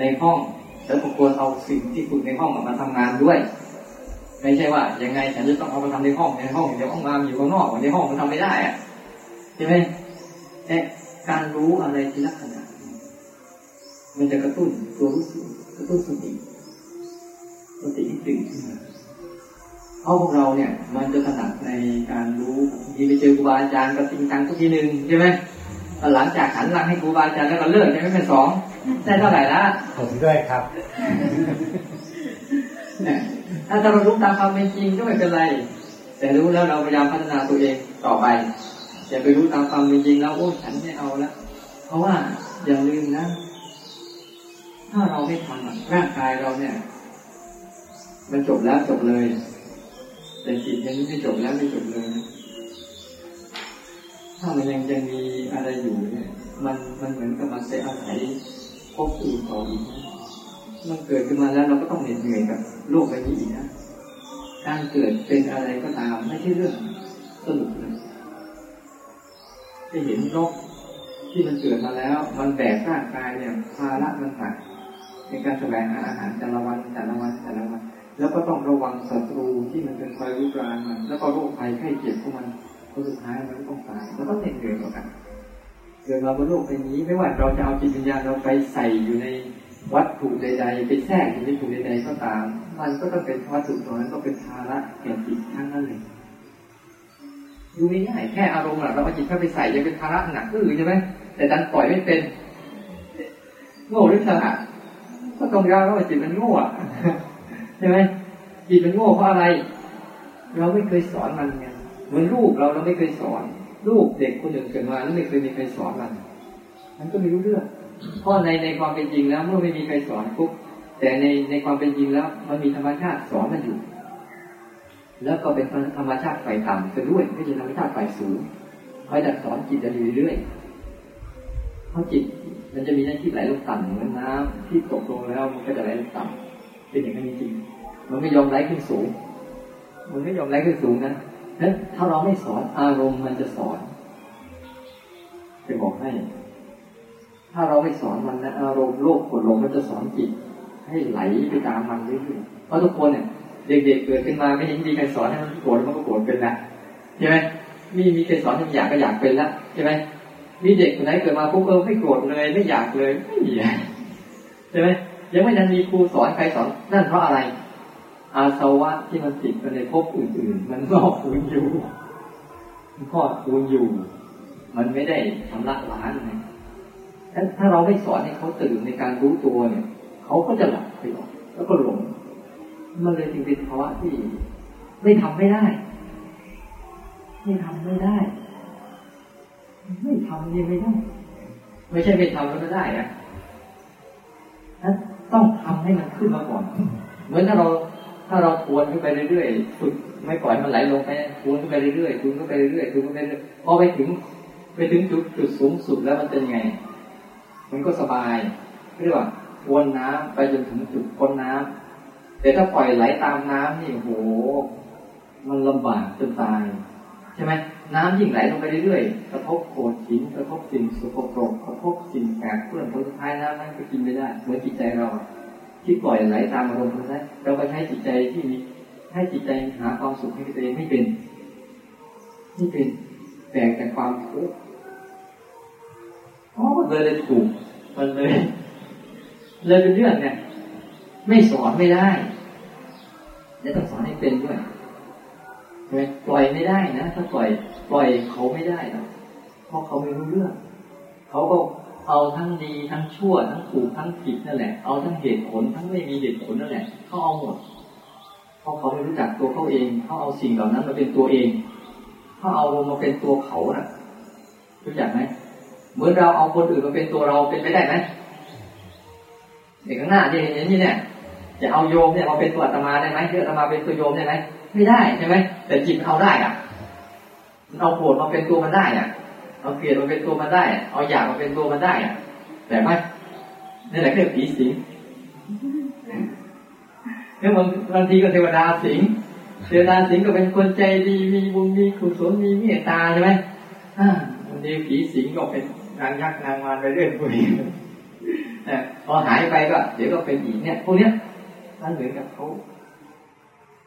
ในห้องแล้วก็ควรเอาสิ่งที่ฝึกในห้องมาทำงานด้วย ไม่ใช่ว่ายังไงฉันจะต้องเอาไปทำในห้องในห้องเดี๋ยวห้องน้ำอยู่ข้างนอกในห้องมันทำไม่ได้อะใช่ไหมแต่การรู้อะไรที่ลักษณะมันจะกระตุ้นตัวรู้สึกกระตุ้นสติสติที่ตื่นขึ้นมาเพราะพวกเราเนี่ยมันจะถนัดในการรู้ที่ไปเจอครูบาอาจารย์ก็ติงตังทุกทีหนึ่งใช่ไหมหลังจากหันหลังให้ครูบาอาจารย์แล้วก็เลิกใช่ไหมเป็นสอง ได้เท่าไหร่ละผมด้วยครับถ้าเรารู้ตามความเป็นจริงก็ไม่เป็นไร แต่รู้แล้วเราพยายามพัฒนาตัวเองต่อไป อย่าไปรู้ตามความเป็นจริงแล้วโอ้ฉันไม่เอาแล้วเพราะว่าอย่าลืมนะ ถ้าเราไม่ทำร่างกายเราเนี่ย มันจบแล้วจบเลย แต่จิตยังไม่จบแล้วไม่จบเลยถ้ามันยังยังมีอะไรอยู่เนี่ย มันมันเหมือนกับมันไปอาศัย พบอื่นต่ออีกมันเกิดขึ้นมาแล้วเราก็ต้องเหน็ดเหนื่อยกับโลกใบนี้อีกนะการเกิดเป็นอะไรก็ตามไม่ใช่เรื่องสนุกเลยจะเห็นนกที่มันเกิดมาแล้ว มันแบกร่างกายเนี่ยภาระมันหนักในการแสวงหาอาหารแต่ละวันแต่ละวันแต่ละวัน แล้วก็ต้องระวังศัตรูที่มันเป็นคอยรุกรานมัน แล้วก็โรคภัยไข้เจ็บพวกมันคนสุดท้ายมันก็ต้องตายแล้วก็เหน็ดเหนื่อยต่อกัน กิดมาบนโลกใบนี้ไม่ว่าเราจะเอาจิตวิญญาณเราไปใส่อยู่ในวัตถุใด ๆ ไปแทรกอยู่ในวัตถุใด ๆ ก็ตาม มันก็ต้องเป็นวัตถุตัวนั้นก็เป็นภาระแก่จิตทั้งนั้นเลยดูง่ายๆแค่อารมณ์เราเอาจิตเข้าไปใส่จะเป็นภาระหนักอื้อใช่ไหมแต่ดันปล่อยไม่เป็น โง่หรือฉลาดก็ตรงยาวว่าจิตมันโง่ใช่ไหมจิตมันโง่เพราะอะไร เราไม่เคยสอนมันไงเหมือนลูกเราเราไม่เคยสอน ลูกเด็กคนหนึ่งเกิดมาแล้วไม่เคยมีใครสอนมัน มันก็ไม่รู้เรื่องเพราะในในความเป็นจริงแล้วเมื่อไม่มีใครสอนปุ๊บแต่ในในความเป็นจริงแล้ว มันมีธรรมชาติสอนมันอยู่ แล้วก็เป็นธรรมชาติฝ่ายต่ำจะด้วยไม่ใช่ธรรมชาติฝ่ายสูงคอยดัดสอนจิตจะอยู่เรื่อยเพราะจิตมันจะมีหน้าที่ไหลลงต่ำเหมือนน้ำที่ตกลงแล้ว มันก็จะไหลลงต่ำเป็นอย่างนั้นจริงมันไม่ยอมไหลขึ้นสูง มันไม่ยอมไหลขึ้นสูงนะ นั้นถ้าเราไม่สอนอารมณ์มันจะสอนจะบอกให้ ถ้าเราไม่สอนมันนะอารมณ์โลภโกรธลงมันจะสอนจิต ให้ไหลไปตามมันเรื่อยๆเพราะทุกคนเนี่ยเด็กๆเกิดขึ้นมาไม่เห็นมีใครสอนให้มันโกรธมันก็โกรธเป็นละใช่ไหมมีมีใครสอนให้มันอยากก็อยากเป็นละใช่ไหมมีเด็กคนไหนเกิดมาปุ๊บเออไม่โกรธเลยไม่อยากเลยไม่มีใช่ไหมยังไม่ทันมีครูสอนใครสอนนั่นเพราะอะไร อาสวะที่มันติดไปในภพอื่น ๆ มันงอกคูณอยู่มันงอกคูณอยู่ มันไม่ได้ทำละล้างไงถ้าเราไม่สอนให้เขาตื่นในการรู้ตัวเนี่ย เขาก็จะหลับไปก่อแล้วก็หลงมันเลยจึงเป็นภาวะที่ไม่ทำไม่ได้ ไม่ทำไม่ได้ไม่ทำยังไม่ได้ ไม่ใช่ไม่ทำแล้วก็ได้อะนั้นต้องทำให้มันขึ้นมาก่อน เหมือนถ้าเรา ถ้าเราทวนขึ้นไปเรื่อยๆฝึกไม่ปล่อยมันไหลลงไปทวนขึ้นไปเรื่อยๆทวนขึ้นไปเรื่อยๆทวนขึ้นไปเรื่อยๆพอไปถึงไปถึงจุดจุดสูงสุดแล้วมันจะยังไง มันก็สบายเรียกว่าวนน้ำไปจนถึงจุดพ้นน้ำแต่ถ้าปล่อยไหลตามน้ำนี่โห มันลำบากจนตาย ใช่ไหมน้ำยิ่งไหลลงไปเรื่อยๆกระทบโขดหินกระทบสิ่งสกปรกกระทบสิ่งแปลกเปื้อนผลสุดท้ายน้ำนั้นก็กินไม่ได้เหมือนจิตใจเรา ที่ปล่อยไหลตามอารมณ์นั้เราไปใช้จิตใจที่มีให้จิตใจหาความสุขให้ตัวเองไม่เป็นไม่เป็นแต่แต่ความทุกข์อ๋อเลยเลยถูกมันเลย เลยเป็นเรื่องเนี่ยไม่สอนไม่ได้และต้องสอนให้เป็นด้วยปล่อยไม่ได้นะถ้าปล่อย ปล่อยเขาไม่ได้นะเพราะเขาไม่รู้เรื่อง เขาก็ เอาทั้งดีทั้งชั่วทั้งถูกทั้งผิดนั่นแหละ เอาทั้งเหตุผลทั้งไม่มีเหตุผลนั่นแหละเขาเอาหมดเพราะเขาไม่รู้จักตัวเขาเองเขาเอาสิ่งเหล่านั้นมาเป็นตัวเองเขาเอาลงมาเป็นตัวเขาน่ะรู้จักไหมเหมือนเราเอาคนอื่นมาเป็นตัวเราเป็นไปได้ไหมเด็กข้างหน้าที่เห็นอย่างนี้เนี่ยจะเอาโยมเนี่ยมาเป็นตัวอาตมาได้ไหมเพื่ออาตมาเป็นตัวโยมได้ไหมไม่ได้ใช่ไหมแต่จิตเอาได้อะมันเอาโกรธมาเป็นตัวมันได้อะ เอาเกลียดมาเป็นตัวมันได้ เอาอยากมาเป็นตัวมันได้อะแต่ไม่นี่แหละเรียกผีสิงเนี่ยบางบางทีก็เทวดาสิงเทวดาสิงก็เป็นคนใจดีมีบุญมีกุศลมีเมตตาใช่ไหมอ่าบางทีผีสิงก็เป็นนางยักษ์นางมารไปเรื่อยไปพอหายไปก็ เดี๋ยวก็เป็นอีกเนี่ยพวกเนี้ยมันเหมือนกับเขา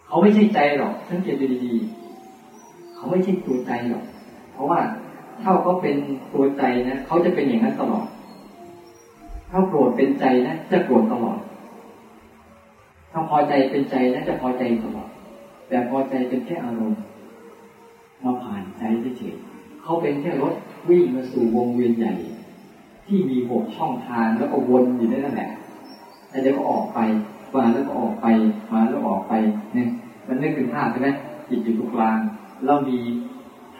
เขาไม่ใช่ใจหรอกสังเกตดูดีๆเขาไม่ใช่ตัวใจหรอก เพราะว่า ถ้าเขาเป็นตัวใจนะเขาจะเป็นอย่างนั้นตลอดถ้าโกรธเป็นใจนะจะโกรธตลอดถ้าพอใจเป็นใจนะจะพอใจตลอดแต่พอใจเป็นแค่อารมณ์มาผ่านใจเฉยๆเขาเป็นแค่รถวิ่งมาสู่วงเวียนใหญ่ ที่มีหกช่องทางแล้วก็วนอยู่นั่นแหละแล้วเดี๋ยวก็ออกไปมาแล้วก็ออกไปมาแล้วออกไปเนี่ยมันนึกถึงภาพใช่ไหมจิตอยู่ตรงกลาง เรามี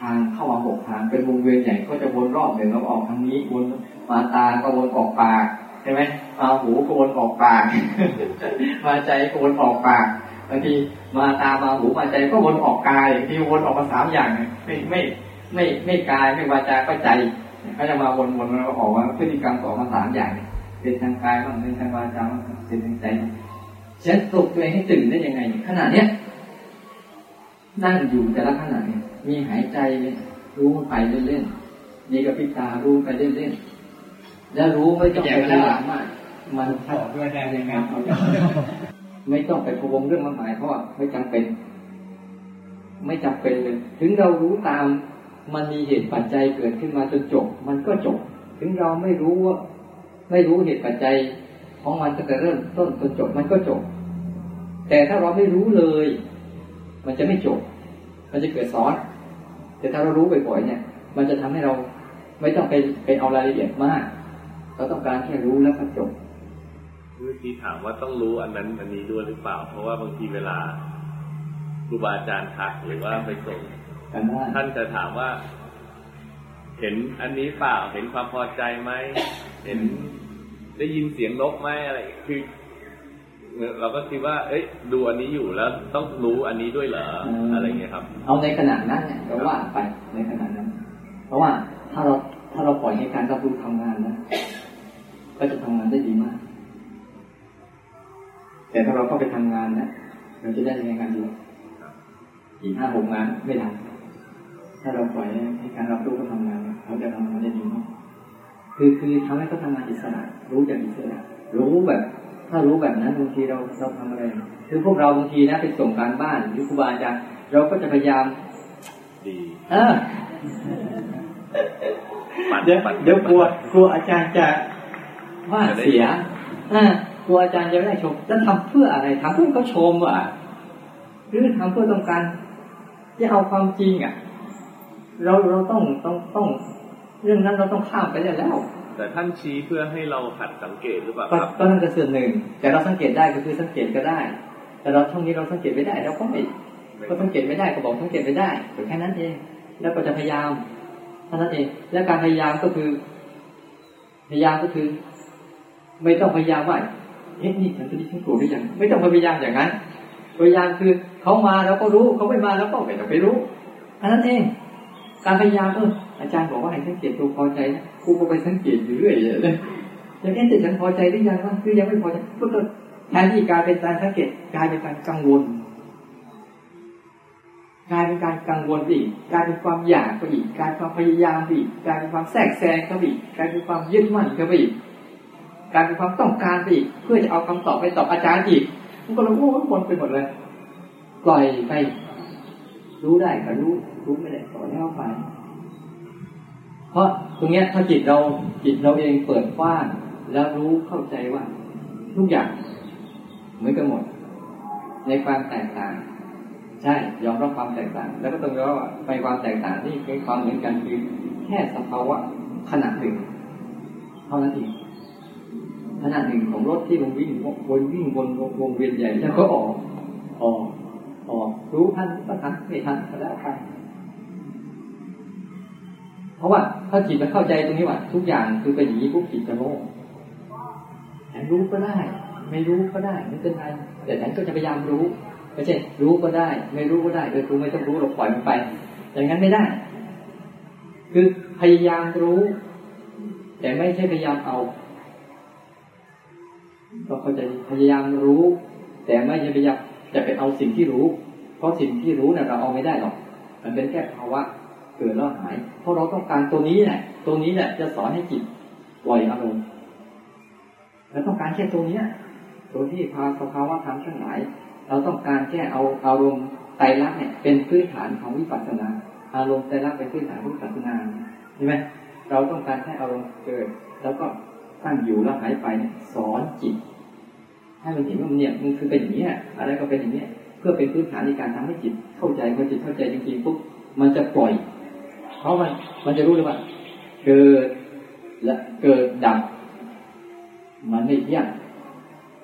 างเข้ามาหกทางเป็นวงเวียนใหญ่ก็จะวนรอบเดี๋ยวเราออกทางนี้วนมาตาก็วนออกปากใช่ไหมมาหูก็วนออกปาก มาใจก็วนออกปากบางทีมาตามาหูมาใจก็วนออกกายที่วนออกมาสามอย่างไม่ไม่ไม่ไม่กายไม่วาจาก็ใจก็จะมาวนวนแล้วออกมาพฤติกรรมออกมาสามอย่างเป็นทางกายบ้างเป็นทางวาจาบ้างเป็นทางใจฉันตกตัวเองให้ตื่นได้ยังไงขนาดเนี้ย นั่งอยู่แต่ละขณะเนี่ยมีหายใจรู้ไปเล่นๆมีกับพิตารู้ไปเล่นๆแล้วรู้ไม่ต้องไปพยายามมากมันถอดด้วยได้ยังไงไม่ต้องไปพวงเรื่องมันหมายเพราะไม่จำเป็น ไม่จำเป็นเลยถึงเรารู้ตาม มันมีเหตุปัจจัยเกิดขึ้นมาจนจบ มันก็จบ ถึงเราไม่รู้ว่าไม่รู้เหตุปัจจัยของมันตั้งแต่เริ่มต้นจนจบมันก็จบ แต่ถ้าเราไม่รู้เลย มันจะไม่จบ มันจะเกิดซ้อน แต่ถ้าเรารู้บ่อยๆเนี่ย มันจะทำให้เราไม่ต้องไปไปเอารายละเอียดมาก เราต้องการแค่รู้แล้วก็จบเมื่อกี้ถามว่าต้องรู้อันนั้นอันนี้ด้วยหรือเปล่า เพราะว่าบางทีเวลาครูบาอาจารย์ทักหรือว่าไปส่งท่านจะถามว่า เห็นอันนี้เปล่าเห็นความพอใจไหมเห็นได้ยินเสียงนกไหมอะไรคือ เราก็คิดว่า เอ้ยดูอันนี้อยู่แล้วต้องรู้อันนี้ด้วยเหรออะไรเงี้ยครับ เอาในขณะนั้นเนี่ยเราว่าไปในขณะนั้น เพราะว่าถ้าเราถ้าเราปล่อยให้การรับรู้ทำงานนะก็จะทำงานได้ดีมาก แต่ถ้าเราก็ไปทำงานนะเราจะได้ในงานดีอีกห้าหกงานไม่ทันถ้าเราปล่อยให้การรับรู้เขาทำงานเขาจะทำงานได้ดีมากคือคือทำให้เขาทำงานอิสระ รู้อย่างอิสระ รู้แบบ ถ้ารู้แบบนั้นบางทีเราเราทำอะไรคือพวกเราบางทีนะไปส่งการบ้านหรือครูบาอาจารย์เราก็จะพยายาม ดีเออเดี๋ยวเดี๋ยวกลัวกลัวอาจารย์จะว่าเสียอ่ากลัวอาจารย์จะไม่ได้ชม แล้วทำเพื่ออะไรทำเพื่อเขาชมว่ะหรือทำเพื่อต้องการจะเอาความจริงอะ เราเราต้องต้องต้อง เรื่องนั้นเราต้องข้ามไปได้แล้ว แต่ท่านชี้เพื่อให้เราหัดสังเกตหรือเปล่าครับก็นั่นก็ส่วนหนึ่ง แต่เราสังเกตได้ก็คือสังเกตก็ได้ แต่เราช่วงนี้เราสังเกตไม่ได้เราก็ไม่ก็สังเกตไม่ได้ก็บอกสังเกตไม่ได้แค่นั้นเอง แล้วก็จะพยายามเท่านั้นเอง และการพยายามก็คือ พยายามก็คือ ไม่ต้องพยายามว่าเฮ้ยนี่ฉันจะดิฉันโกรธหรือยังไม่ต้องพยายามอย่างนั้น พยายามคือเขามาเราก็รู้เขาไม่มาแล้วก็ไม่ต้องไปรู้อันนั้นเอง การพยายามเออ อาจารย์บอกว่าให้สังเกตตัวพอใจครูก็ไปสังเกตอยู่เรื่อยเลยอย่างนี้แต่ฉันพอใจหรือยังว่าคือยังไม่พอใจก็แทนที่กายเป็นการสังเกตกลายเป็นการกังวลกลายเป็นการกังวลอีกกลายเป็นความอยากไปอีกกลายเป็นความพยายามอีกกลายเป็นความแทรกแซงเข้าอีกกลายเป็นความยึดมั่นเข้าไปอีกกลายเป็นความต้องการไปอีกเพื่อจะเอาคำตอบไปตอบอาจารย์อีกมันก็เลยโอ้วนไปหมดเลยปล่อยไป รู้ได้ก็รู้รู้ไม่ได้ก็แล้วไป เพราะตรงเนี้ยถ้าจิตเราจิตเราเองเปิดกว้างแล้วรู้เข้าใจว่า ทุกอย่างเหมือนกันหมด ในความแตกต่าง ใช่ยอมรับความแตกต่าง แล้วก็ต้องยอมว่าไปความแตกต่างนี่เป็นความเหมือนกันคือแค่สภาวะขนาดหนึ่งเท่านั้นเองขนาดหนึ่งของรถที่มันวิ่งวนวิ่งวนวงเวียนใหญ่แล้วก็ออกออกออกรู้ทันก็ทันไม่ทันก็แล้วไป ราะว่าถ้าจิตมันเข้าใจตรงนี้ว่า ทุกอย่างคือเป็นอย่างนี้ปุ๊บจิตจะโล่งแต่รู้ก็ได้ ไม่รู้ก็ได้ไม่เป็นไรแต่ฉันก็จะพยายามรู้ไม่ใช่รู้ก็ได้ ไม่รู้ก็ได้เออกูไม่ต้องรู้เราปล่อยมันไป อย่างนั้นไม่ได้ คือพยายามรู้ แต่ไม่ใช่พยายามเอาก็เข้าใจพยายามรู้ แต่ไม่ใช่พยายามจะไปเอาสิ่งที่รู้ เพราะสิ่งที่รู้เนี่ยเราเอาไม่ได้หรอก มันเป็นแค่ภาวะ เกิดแล้วหาย เพราะเราต้องการตัวนี้แหละตัวนี้แหละจะสอนให้จิตปล่อยอารมณ์เราต้องการแค่ตัวเนี้ยตัวที่พาสภาวะธรรมทั้งหลาย เราต้องการแค่เอาอารมณ์ไตรลักษณ์เนี่ยเป็นพื้นฐานของวิปัสสนา อารมณ์ไตรลักษณ์เป็นพื้นฐานของวิปัสสนาใช่ไหมเราต้องการแค่อารมณ์เกิด แล้วก็ตั้งอยู่แล้วหายไปเนี่ยสอนจิต ให้มันเห็นว่ามันเนี่ยมันคือเป็นอย่างนี้อะไรก็เป็นอย่างนี้เพื่อเป็นพื้นฐานในการทำให้จิตเข้าใจพอจิตเข้าใจจริงๆปุ๊บมันจะปล่อย เพราะมันมันจะรู้เลยว่า เกิดและเกิดดับ มันไม่เที่ยง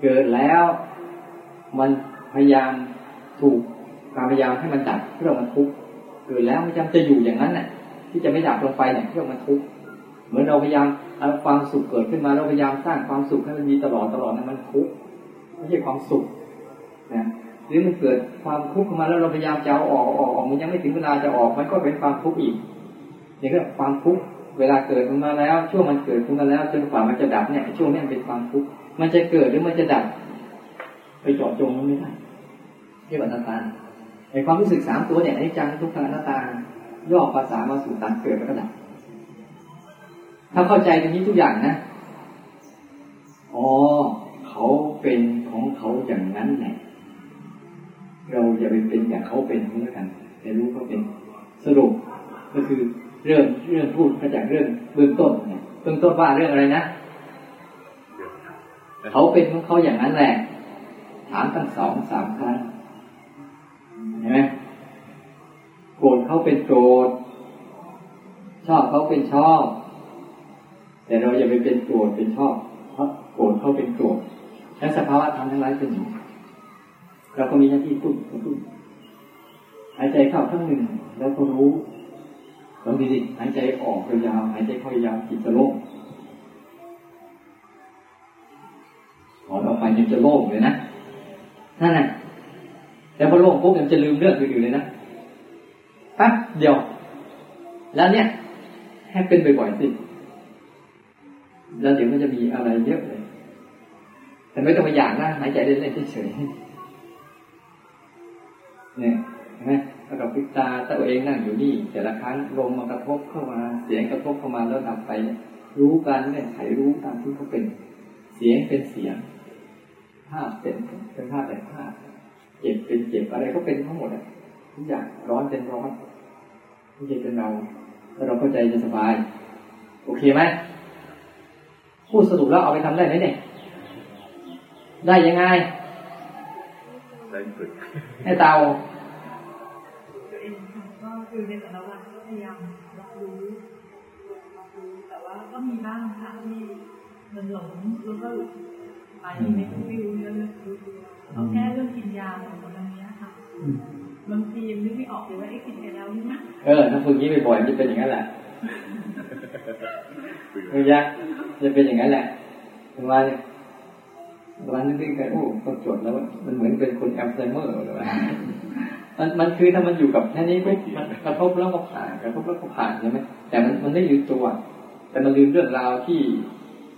เกิดแล้ว มันพยายามถูกการพยายามให้มันดับเรื่อมันทุกข์เกิดแล้วมันจำจะอยู่อย่างนั้นน่ะ ที่จะไม่ดับลงไปเนี่ยเรื่อมันทุกข์เหมือนเราพยายามเอาความสุขเกิดขึ้นมาเราพยายามสร้างความสุขให้มันมีตลอดตลอดนั้นมันทุกข์ไม่ใช่ความสุขนะหรือมันเกิดความทุกข์ขึ้นมาแล้วเราพยายามจะเอาออกออกออกมันยังไม่ถึงเวลาจะออกมันก็เป็นความทุกข์อีก นี่ก็ความทุกข์เวลาเกิดขึ้นมาแล้ว ช่วงมันเกิดขึ้นมาแล้วจนกว่ามันจะดับเนี่ยช่วงนี้เป็นความทุกข์มันจะเกิดหรือมันจะดับ ไปเจาะจงมันไม่ได้เรียกว่านาตาในความรู้สึกสามตัวเนี่ยอนิจจังทุกขังนาตาย่อภาษามาสู่ตันเกิดแล้วก็ดับถ้าเข้าใจตรงนี้ทุกอย่างนะอ๋อเขาเป็นของเขาอย่างนั้นแหละเราจะไปเป็นอย่างเขาเป็นเหมือนกันแต่รู้เขาเป็นสรุปก็คือ เรื่องเรื่องพูดมาจากเรื่องเบื้องต้นเนี่ยเบื้องต้นว่าเรื่องอะไรนะเขาเป็นของเขาอย่างนั้นแหละ ถามตั้งสองสามครั้งเห็นไหมโกรธเขาเป็นโกรธชอบเขาเป็นชอบ แต่เราอย่าไปเป็นโกรธเป็นชอบ เพราะโกรธเขาเป็นโกรธและสภาวะธรรมทั้งหลายเป็นอย่างเราก็มีหน้าที่ตุ้มตุ้มหายใจเข้าครั้งหนึ่งแล้วก็รู้ ลองดีดิหายใจออกยาวๆหายใจเข้ายาวจิตจะโล่งถอนออกไปยังจะโล่งเลยนะนั่นแหละแต่พอโล่งปุ๊บมันจะลืมเรื่องอื่นๆเลยนะแป๊บเดียว แล้วเนี่ยให้เป็นบ่อยๆสิแล้วเดี๋ยวมันจะมีอะไรเยอะเลย แต่ไม่ต้องไปอยากนะหายใจเล่นๆเฉยๆเนี่ยเห็นไหม ถ้าเราพิจารณาตัวเองนั่งอยู่นี่ แต่ละครั้งลมมากระทบเข้ามา เสียงกระทบเข้ามาแล้วดับไปเนี่ยรู้การเงื่อนไขรู้ตามที่เขาเป็นเสียงเป็นเสียง ภาพเป็นเป็นภาพเป็นภาพเจ็บเป็นเจ็บอะไรก็เป็นทั้งหมดอะทุกอย่างร้อนเป็นร้อนไม่ใช่เป็นเราถ้าเราเข้าใจจะสบาย โอเคไหมพูดสรุปแล้วเอาไปทำได้ไหมเนี่ย ได้ยังไงได้ฝึกให้เตาตัวเองก็ คือในแต่ละวันก็พยายามรับรู้รับรู้แต่ว่าก็มีบ้างค่ะที่มันหลงแล้วก็ไปไม่รู้เรื่องรู้ตัวเอาแค่เรื่องกินยาหมดตรงนี้ค่ะบางทียันึกไม่ออกเลยว่าไอ้กินไปแล้วนี่นะเออถ้าฝึกนี้บ่อยๆจะเป็นอย่างนั้นแหละไม่ยากจะเป็นอย่างนั้นแหละถึงว่าวันนึงๆกันโอ้ต้องจดแล้วมันเหมือนเป็นคนแอลไซเมอร์เลย มันมันคือถ้ามันอยู่กับแค่นี้ปุ๊บมันกระทบแล้วก็ผ่านกระทบแล้วก็ผ่านใช่ไหมแต่มันมันไม่ลืมตัว แต่มันลืมเรื่องราวที่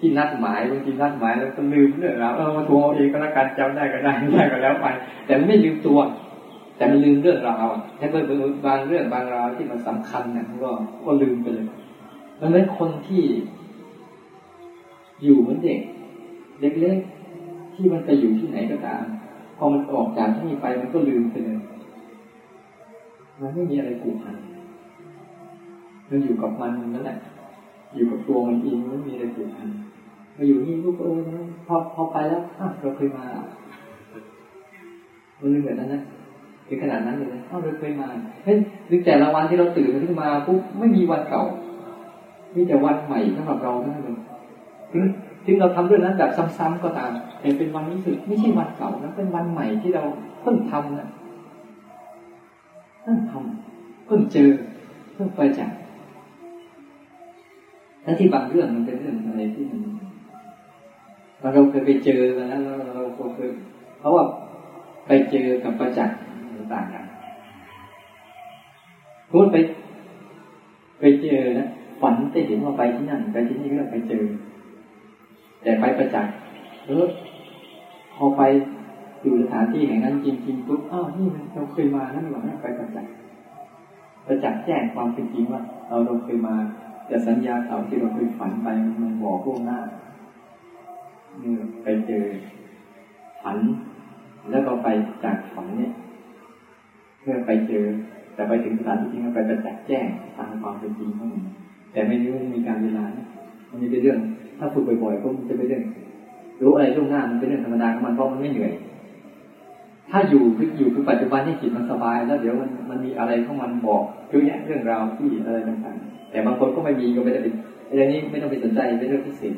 ที่นัดหมายบางทีนัดหมายแล้วก็ลืมเรื่องราวเออมาทวงเอาเองก็แล้วกันจำได้ก็ได้ไม่ได้ก็แล้วไป แต่มันไม่ลืมตัว แต่มันลืมเรื่องราวแค่เมื่อบางเรื่องบางราวที่มันสำคัญเนี่ยก็ก็ลืมไปเลยมันเป็นคนที่อยู่เหมือนเด็กเล็กๆที่มันไปอยู่ที่ไหนก็ตามพอมันออกจากที่นี่ไปมันก็ลืมไปเลย มันไม่มีอะไรผูกพันมันอยู่กับมันนั่นแหละ อยู่กับตัวมันเองไม่มีอะไรผูกพันมาอยู่นี่ลูกเออพอพอไปแล้วเราเคยมามันเหมือนนั้นนะถึงขนาดนั้นเลยเอ้าเราเคยมาเฮ้ยนึกแต่ละวันที่เราตื่นขึ้นมาปุ๊บไม่มีวันเก่ามีแต่วันใหม่สำหรับเราเท่านั้นเองถึงถึงเราทำเรื่องนั้นแบบซ้ำๆก็ตามแต่เป็นวันนี้สึกไม่ใช่วันเก่านะเป็นวันใหม่ที่เราเพิ่งทำนะ เพิ่งทำเพิ่งเจอเพิ่งไปจากและที่บางเรื่องมันเป็นเรื่องอะไรที่มันเราเคยไปเจอมาแล้วเราเคยเพราะว่าไปเจอกับประจักษ์ต่างกันพูดไป ไปเจอนะฝันจะเห็นว่าไปที่นั่นไปที่นี่ก็ไปเจอ แต่ไปประจักษ์เออพอไป อยู่สถานที่แห่งนั้นจริงๆปุ๊บอ้าวนี่มันเราเคยมานั่นหว่าไปประจักษ์ประจักษ์แจ้งความเป็นจริงว่าเราเราเคยมาแต่สัญญาเก่าที่เราเคยฝันไปมันบอกพวกหน้าเนี่ไปเจอฝัน แล้วก็ไปจากฝันเนี่ยเพื่อไปเจอ แต่ไปถึงสถานที่จริงไปประจักษ์แจ้งตามความเป็นจริงของมันแต่ไม่รู้มีการเวลานะมันจะเป็นเรื่อง ถ้าฝึกบ่อยๆก็มันจะเป็นเรื่องรู้อะไรล่วงหน้ามันเป็นเรื่องธรรมดาของมันเพราะมันไม่เหนื่อย ถ้าอยู่คืออยู่คือปัจจุบันที่จิตมันสบาย แล้วเดี๋ยวมันมันมีอะไรของมันบอกเยอะแยะเรื่องราวที่อะไรต่างๆแต่บางคนก็ไม่มีก็ไม่ได้เป็นเรื่องนี้ไม่ต้องไปสนใจเป็นเรื่องพิเศษ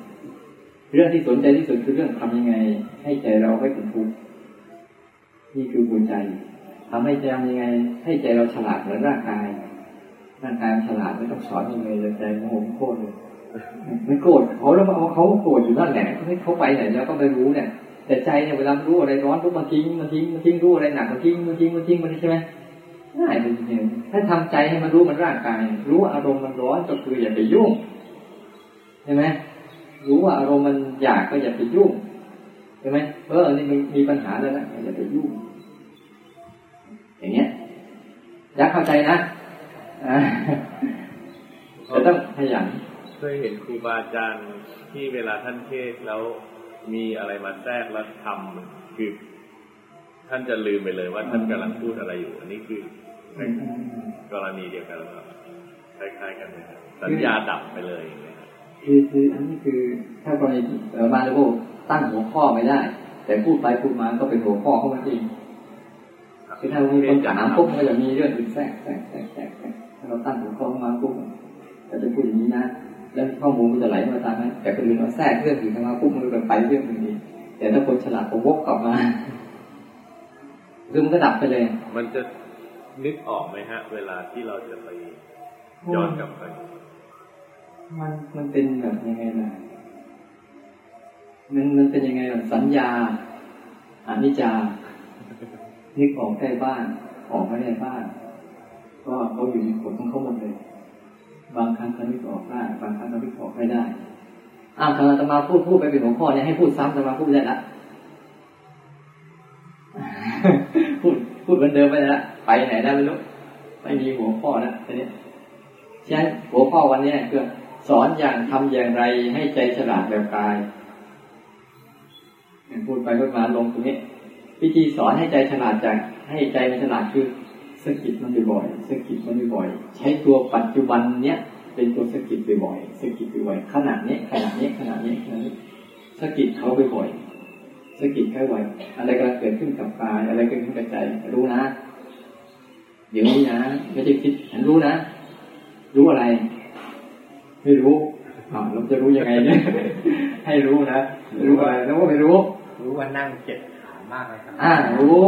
เรื่องที่สนใจที่สุดคือเรื่องทำยังไง ให้ใจเราไม่เป็นทุกข์นี่คือหัวใจทำให้ใจยังไง ให้ใจเราฉลาดเหมือนร่างกายร่างกายฉลาดไม่ต้องสอนยังไงเลยใจโมโหโคตรเลยมันโกรธเขาแล้วเอาเขาโกรธอยู่นั่นแหละให้เขาไปไหนแล้วก็ไม่รู้เนี่ย แต่ใจเนี่ยเวลารู้อะไรร้อนปุ๊บมันทิ้งมันทิ้งมันทิ้งรู้อะไรหนักมันทิ้งมันทิ้งมันทิ้งมันใช่ไหมง่ายเป็นจริงถ้าทำใจให้มันรู้มันร่างกาย รู้อารมณ์มันร้อนก็คืออย่าไปยุ่งใช่ไหมรู้ว่าอารมณ์มันอยากก็อย่าไปยุ่งใช่ไหมเออนี่มีมีปัญหาแล้วนะอย่าไปยุ่ง อย่างเงี้ยอยากเข้าใจนะจะต้องขยันเคยเห็นครูบาอาจารย์ที่เวลาท่านเทศแล้ว มีอะไรมาแทรกแล้วทำคือ ท่านจะลืมไปเลยว่าท่านกำลังพูดอะไรอยู่ อันนี้คือกรณีเดียวกันแล้วคล้ายๆกันเลยสัญญาดับไปเลยคือคืออันนี้คือถ้ากรณีมาแล้วก็ตั้งหัวข้อไม่ได้ แต่พูดไปพูดมาก็เป็นหัวข้อเข้ามาเองคือถ้ามีคนถามปุ๊บมันจะมีเรื่องอื่นแทรกแทรกแทรกแทรกถ้าเราตั้งหัวข้อมาปุ๊บเราจะพูดอย่างนี้นะ แล้วข้อมูลมันจะไหลมาตามนั้นแต่คนอื่นเราแทรกเรื่องอื่นมาปุ๊บมันก็ไปเรื่องอื่นนี้แต่ถ้าคนฉลาดก็วกกลับมาคือมันก็ดับไปเลย มันจะนึกออกไหมฮะ เวลาที่เราจะไปย้อนกลับไป มันมันเป็นแบบยังไงล่ะมันมันเป็นยังไงสัญญาอนิจจา นึกออกใกล้บ้านออกไม่ได้บ้านก็เขาอยู่ในกฎของเขาหมดเลย บางครั้งเขานึกออกได้บางครั้งเขานึกออกไม่ได้อ้าวถ้าเราจะมาพูดพูดไปเป็นหัวข้อเนี่ยให้พูดซ้ำจะมาพูดได้ละพูดพูดเหมือนเดิมไปล้วไปไหนได้ไม่รู้ไม่มีหัวข้อแล้วทีนี้ฉะนั้นหัวข้อวันนี้คือสอนอย่างทำอย่างไรให้ใจฉลาดแบบกายพูดไปพูดมาลงตรงนี้ วิธีสอนให้ใจฉลาดจากให้ใจมันฉลาดคือ สกิดมันบ่อยๆสกิดมันบ่อยๆใช้ตัวปัจจุบันเนี้ยเป็นตัวสกิดบ่อยๆสกิดบ่อยๆขนาดนี้ขนาดนี้ขนาดนี้ขนาดนี้สกิดเขาบ่อยๆสกิดแค่บ่อยอะไรกำลังเกิดขึ้นกับกายอะไรเกิดขึ้นกับใจรู้นะเดี๋ยวนี้นะไม่ได้คิดฉันรู้นะ รู้อะไร ไม่รู้เราจะรู้ยังไงเนี่ยให้รู้นะรู้อะไรแล้วก็ไม่รู้ รู้ว่านั่งเจ็บขามากเลยครับอ่ารู้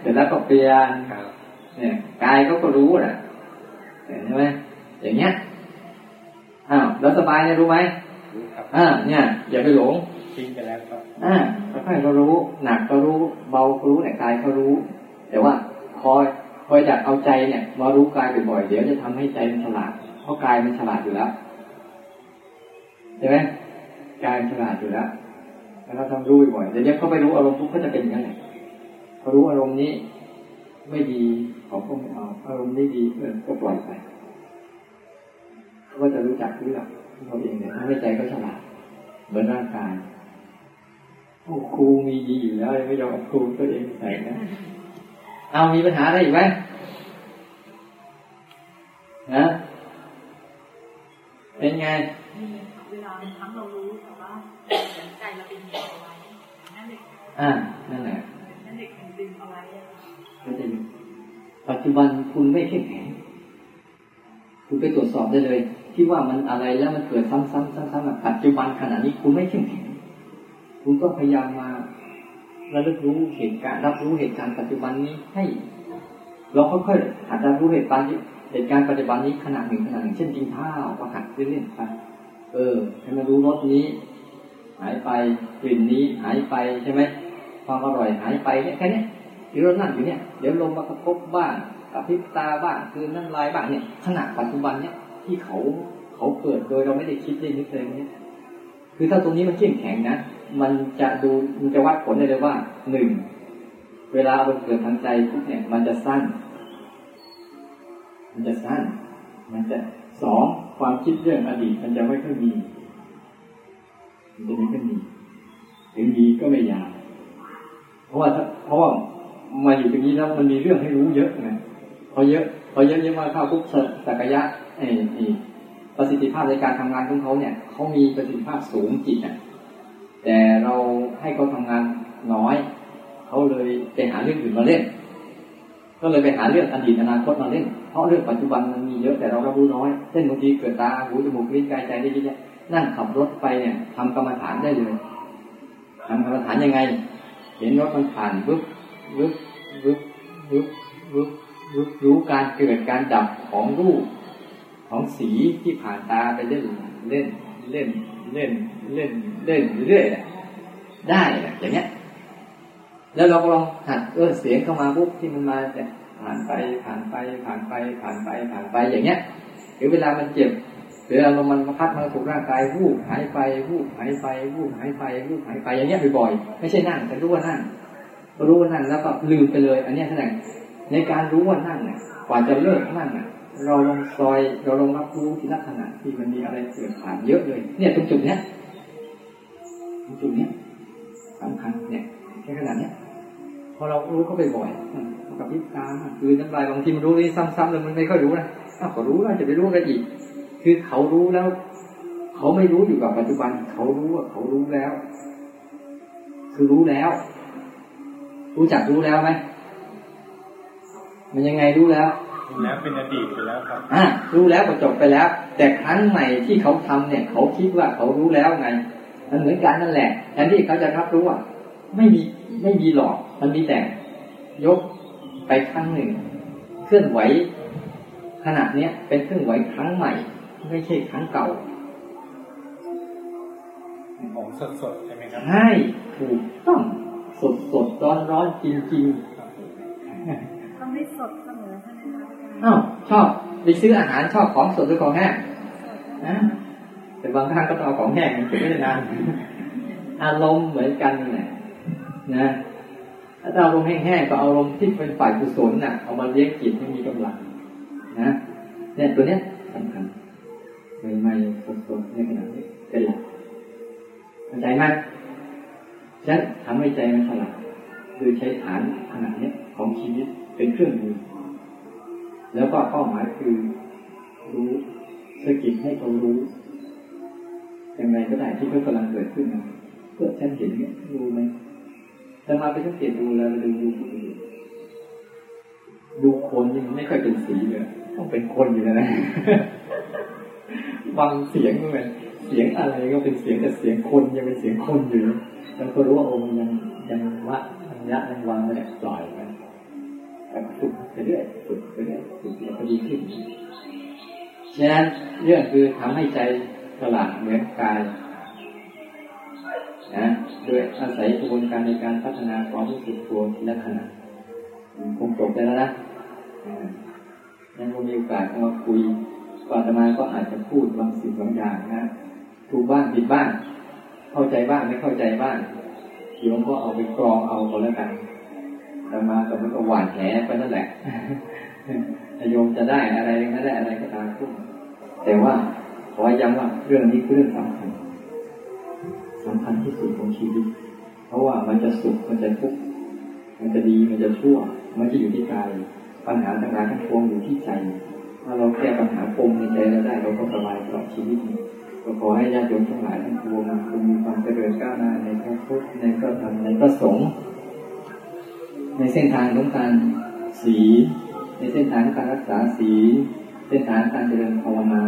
เสร็จแล้วก็เปลี่ยน เนี่ยกายเขาก็รู้แหละใช่ไหมอย่างเงี้ยอ้าวแล้วสบายเนี่ยรู้ไหมรู้ครับอ่าเนี่ย อย่าไปหลงทิ้งไปแล้วครับอ่าค่อยๆก็รู้ หนักก็รู้เบาก็รู้แต่กายก็รู้ แต่ว่าคอยคอยจัดเอาใจเนี่ยมารู้กายบ่อยๆเดี๋ยวจะทำให้ใจมันฉลาดเพราะกายมันฉลาดอยู่แล้วใช่ไหมกายฉลาดอยู่แล้วแล้วเราทำรู้บ่อยเดี๋ยวเขาไปรู้อารมณ์ทุกข์ก็จะเป็นอย่างนั้นแหละเขารู้อารมณ์นี้ ไม่ดีเขาก็ไม่เอาอารมณ์นี้ดีเออก็ปล่อยไปเขาก็จะรู้จักรู้จักเขาเองเนี่ยทำให้ใจเขาฉลาดเหมือนร่างกายโอ้ครูมีดีอยู่แล้วไม่ยอมครูตัวเองใส่นะเอามีปัญหาอะไรอีกไหมนะเป็นไงเวลาเป็นครั้งเรารู้แต่ว่าใจเราเป็นเหตุเอาไว้นั่นเองอ่านั่นแหละ ปัจจุบันคุณไม่เข้มแข็งคุณไปตรวจสอบได้เลย ที่ว่ามันอะไรแล้วมันเกิดซ้ำๆซ้ำๆปัจจุบันขณะนี้คุณไม่เข้มแข็งคุณก็พยายามมาระลึกรู้เหตุการณ์รับรู้เหตุการณ์ปัจจุบันนี้ให้ เราค่อยๆหัดรับรู้เหตุการณ์เหตุการณ์ปัจจุบันนี้ขณะหนึ่งขณะหนึ่งเช่นกินข้าวก็หัดเล่นๆไปเออให้มารู้รสนี้ หายไปกลิ่นนี้หายไปใช่ไหมความอร่อยหายไปแค่นี้ ที่เรานั่งอยู่เนี่ยเดี๋ยวลมมากระทบบ้างกระพริบตาบ้างคือนั่นลายบ้างเนี่ยขณะปัจจุบันเนี่ยที่เขาเขาเกิดโดยเราไม่ได้คิดได้นึกเลยเนี่ยคือถ้าตรงนี้มันเข้มแข็งนะมันจะดูมันจะวัดผลได้เลยว่าหนึ่งเวลามันเกิดทางใจปุ๊บเนี่ยมันจะสั้น มันจะสั้น มันจะสองความคิดเรื่องอดีตมันจะไม่ค่อยมี มันจะไม่ค่อยมีถึงมีก็ไม่ยาวเพราะว่าเพราะว่า มาอยู่ตรงนี้แล้วมันมีเรื่องให้รู้เยอะไงพอเยอะพอเยอะเยอะมาเข้าปุ๊บสักยะไอ้ประสิทธิภาพในการทำงานของเขาเนี่ยเขามีประสิทธิภาพสูงจิตอะแต่เราให้เขาทำงานน้อยเขาเลยไปหาเรื่องอื่นมาเล่น ก็เลยไปหาเรื่องอดีตอนาคตมาเล่น เพราะเรื่องปัจจุบันมันมีเยอะแต่เราก็รู้น้อยเช่นบางทีเกิดตาหูจมูกลิ้นกายใจได้เยอะนั่งขับรถไปเนี่ยทำกรรมฐานได้เลยทำกรรมฐานยังไง เห็นรถมันผ่านบึ๊บบึ๊บ บึ๊บบึ๊บบึ๊บบึ๊บรู้การเกิดการดับของรูป ของสีที่ผ่านตาไปเล่นเล่นเล่นเล่นเล่นเล่นเรื่อยๆได้อย่างเงี้ยแล้วเราก็ลองหัดเออเสียงเข้ามาปุ๊บที่มันมาแต่ผ่านไปผ่านไปผ่านไปผ่านไปผ่านไปอย่างเงี้ยหรือเวลามันเจ็บเวลาลมมันพัดมาถูกร่างกายวูบหายไปวูบหายไปวูบหายไปวูบหายไปอย่างเงี้ยบ่อยๆไม่ใช่นั่งแต่รู้ว่านั่ง รู้ว่านั่งแล้วก็ลืมไปเลย อันนี้แสดงในการรู้ว่านั่งเนี่ยกว่าจะเลิกนั่งเนี่ยเราลงซอยเราลงรับรู้ที่ลักษณะที่มันมีอะไรเกิดผ่านเยอะเลย เนี่ยตรงจุดเนี้ยตรงจุดเนี้ยสำคัญเนี่ยแค่ขนาดเนี้ยพอเรารู้เข้าไปบ่อยกับพิจารณาคือน้ำลายบางทีมันรู้นี่ซ้ำๆเลยมันไม่ค่อยรู้นะถ้าเขารู้แล้วจะไปรู้อะไรอีก คือเขารู้แล้ว เขาไม่รู้อยู่กับปัจจุบัน เขารู้ว่าเขารู้แล้ว คือรู้แล้ว รู้จักรู้แล้วไหมมันยังไงรู้แล้วแล้วเป็นอดีตไปแล้วครับอ่ารู้แล้วก็จบไปแล้ว แต่ครั้งใหม่ที่เขาทำเนี่ย เขาคิดว่าเขารู้แล้วไง มันเหมือนกันนั่นแหละแทนที่เขาจะรับรู้ว่าไม่มีไม่มีหลอก มันมีแต่ ยกไปครั้งหนึ่ง เคลื่อนไหวขณะเนี้ยเป็นเคลื่อนไหวครั้งใหม่ ไม่ใช่ครั้งเก่าของสดสดใช่ไหมครับใช่ถูกต้อง สดสดร้อนร้อนจริงจริงต้องไม่สดอ้าวชอบไปซื้ออาหารชอบของสดหรือของแห้งนะแต่บางครั้งก็ต้องเอาของแห้งมันเก็บไม่ได้นานอารมณ์เหมือนกันนะนะถ้าเอาลมแห้งๆก็เอาลมที่เป็นฝ่ายกุศลน่ะเอามาเลี้ยงจิตให้มีกำลังนะเนี่ยตัวเนี้ยสำคัญใหม่ๆสดๆในขณะนี้เป็นหลักเข้าใจไหม ฉันทำให้ใจมันฉลาดโดยใช้ฐานขนาดนี้ของชีวิตเป็นเครื่องมือ แล้วก็เป้าหมายคือรู้สกิดให้เขารู้อย่างไรก็ได้ที่เขากำลังเกิดขึ้นมาเพื่อฉันเห็นเนี่ยรู้ไหมจะมาไปสังเกตดูแล้วดูดูดูดูคนยังไม่ค่อยเป็นสีเลยต้องเป็นคนอยู่นะฟังเสียงเหมือนเสียงอะไรก็เป็นเสียงแต่เสียงคนยังเป็นเสียงคนอยู่ แล้วก็รู้ว่าอ้มันยังยังวะยังยะยังวางไม่ได้ปล่อยไปแต่ฝึกไปเรื่อยฝึกไปเรื่อยฝึกแล้วก็ดีขึ้นฉะนั้นเรื่องคือทำให้ใจฉลาดเหมือนกายนะโดยอาศัยกระบวนการในการพัฒนาความรู้สึกตัวทีละขณะคงจบไปแล้วนะยังมีโอกาสมาคุยก่อนจะมาก็อาจจะพูดบางสิ่งบางอย่างนะถูกบ้างผิดบ้าง เข้าใจบ้างไม่เข้าใจบ้างโยมก็เอาไปกรองเอาก็แล้วกันแต่มาแต่มันก็หวานแหไปนั่นแหละโยมจะได้อะไรนั่นแหละอะไรก็ตามขึ้นแต่ว่าขอย้ำว่าเรื่องนี้คือเรื่องสำคัญสำคัญที่สุดของชีวิต เพราะว่ามันจะสุขมันจะทุกข์มันจะดีมันจะชั่ว มันจะอยู่ที่กายปัญหาต่างๆทั้งปวงอยู่ที่ใจ ถ้าเราแก้ปัญหาปมในใจเราได้เราก็สบายตลอดชีวิต ก็ขอให้ญาติโยมทั้งหลายทั้งปวงจงมีความเจริญก้าวหน้าในพระพุทธในพระธรรมในพระสงฆ์ในเส้นทางของการศีในเส้นทางการรักษาศีเส้นทางการเจริญภาวนา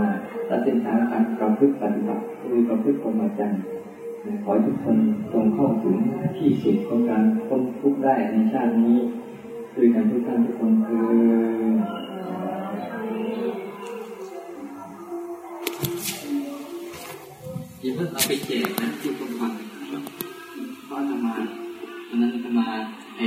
และเส้นทางการประพฤติปฏิบัติคือประพฤติพรหมจรรย์ขอทุกคนจงเข้าถึงที่สุดของการพ้นทุกข์ได้ในชาตินี้ด้วยกันทุกท่านทุกคนคือ อย่าเพิ่งเอาไปแจกนะอยู่ตรงวันเพราะธรมาตอนนั้นธรมาไอ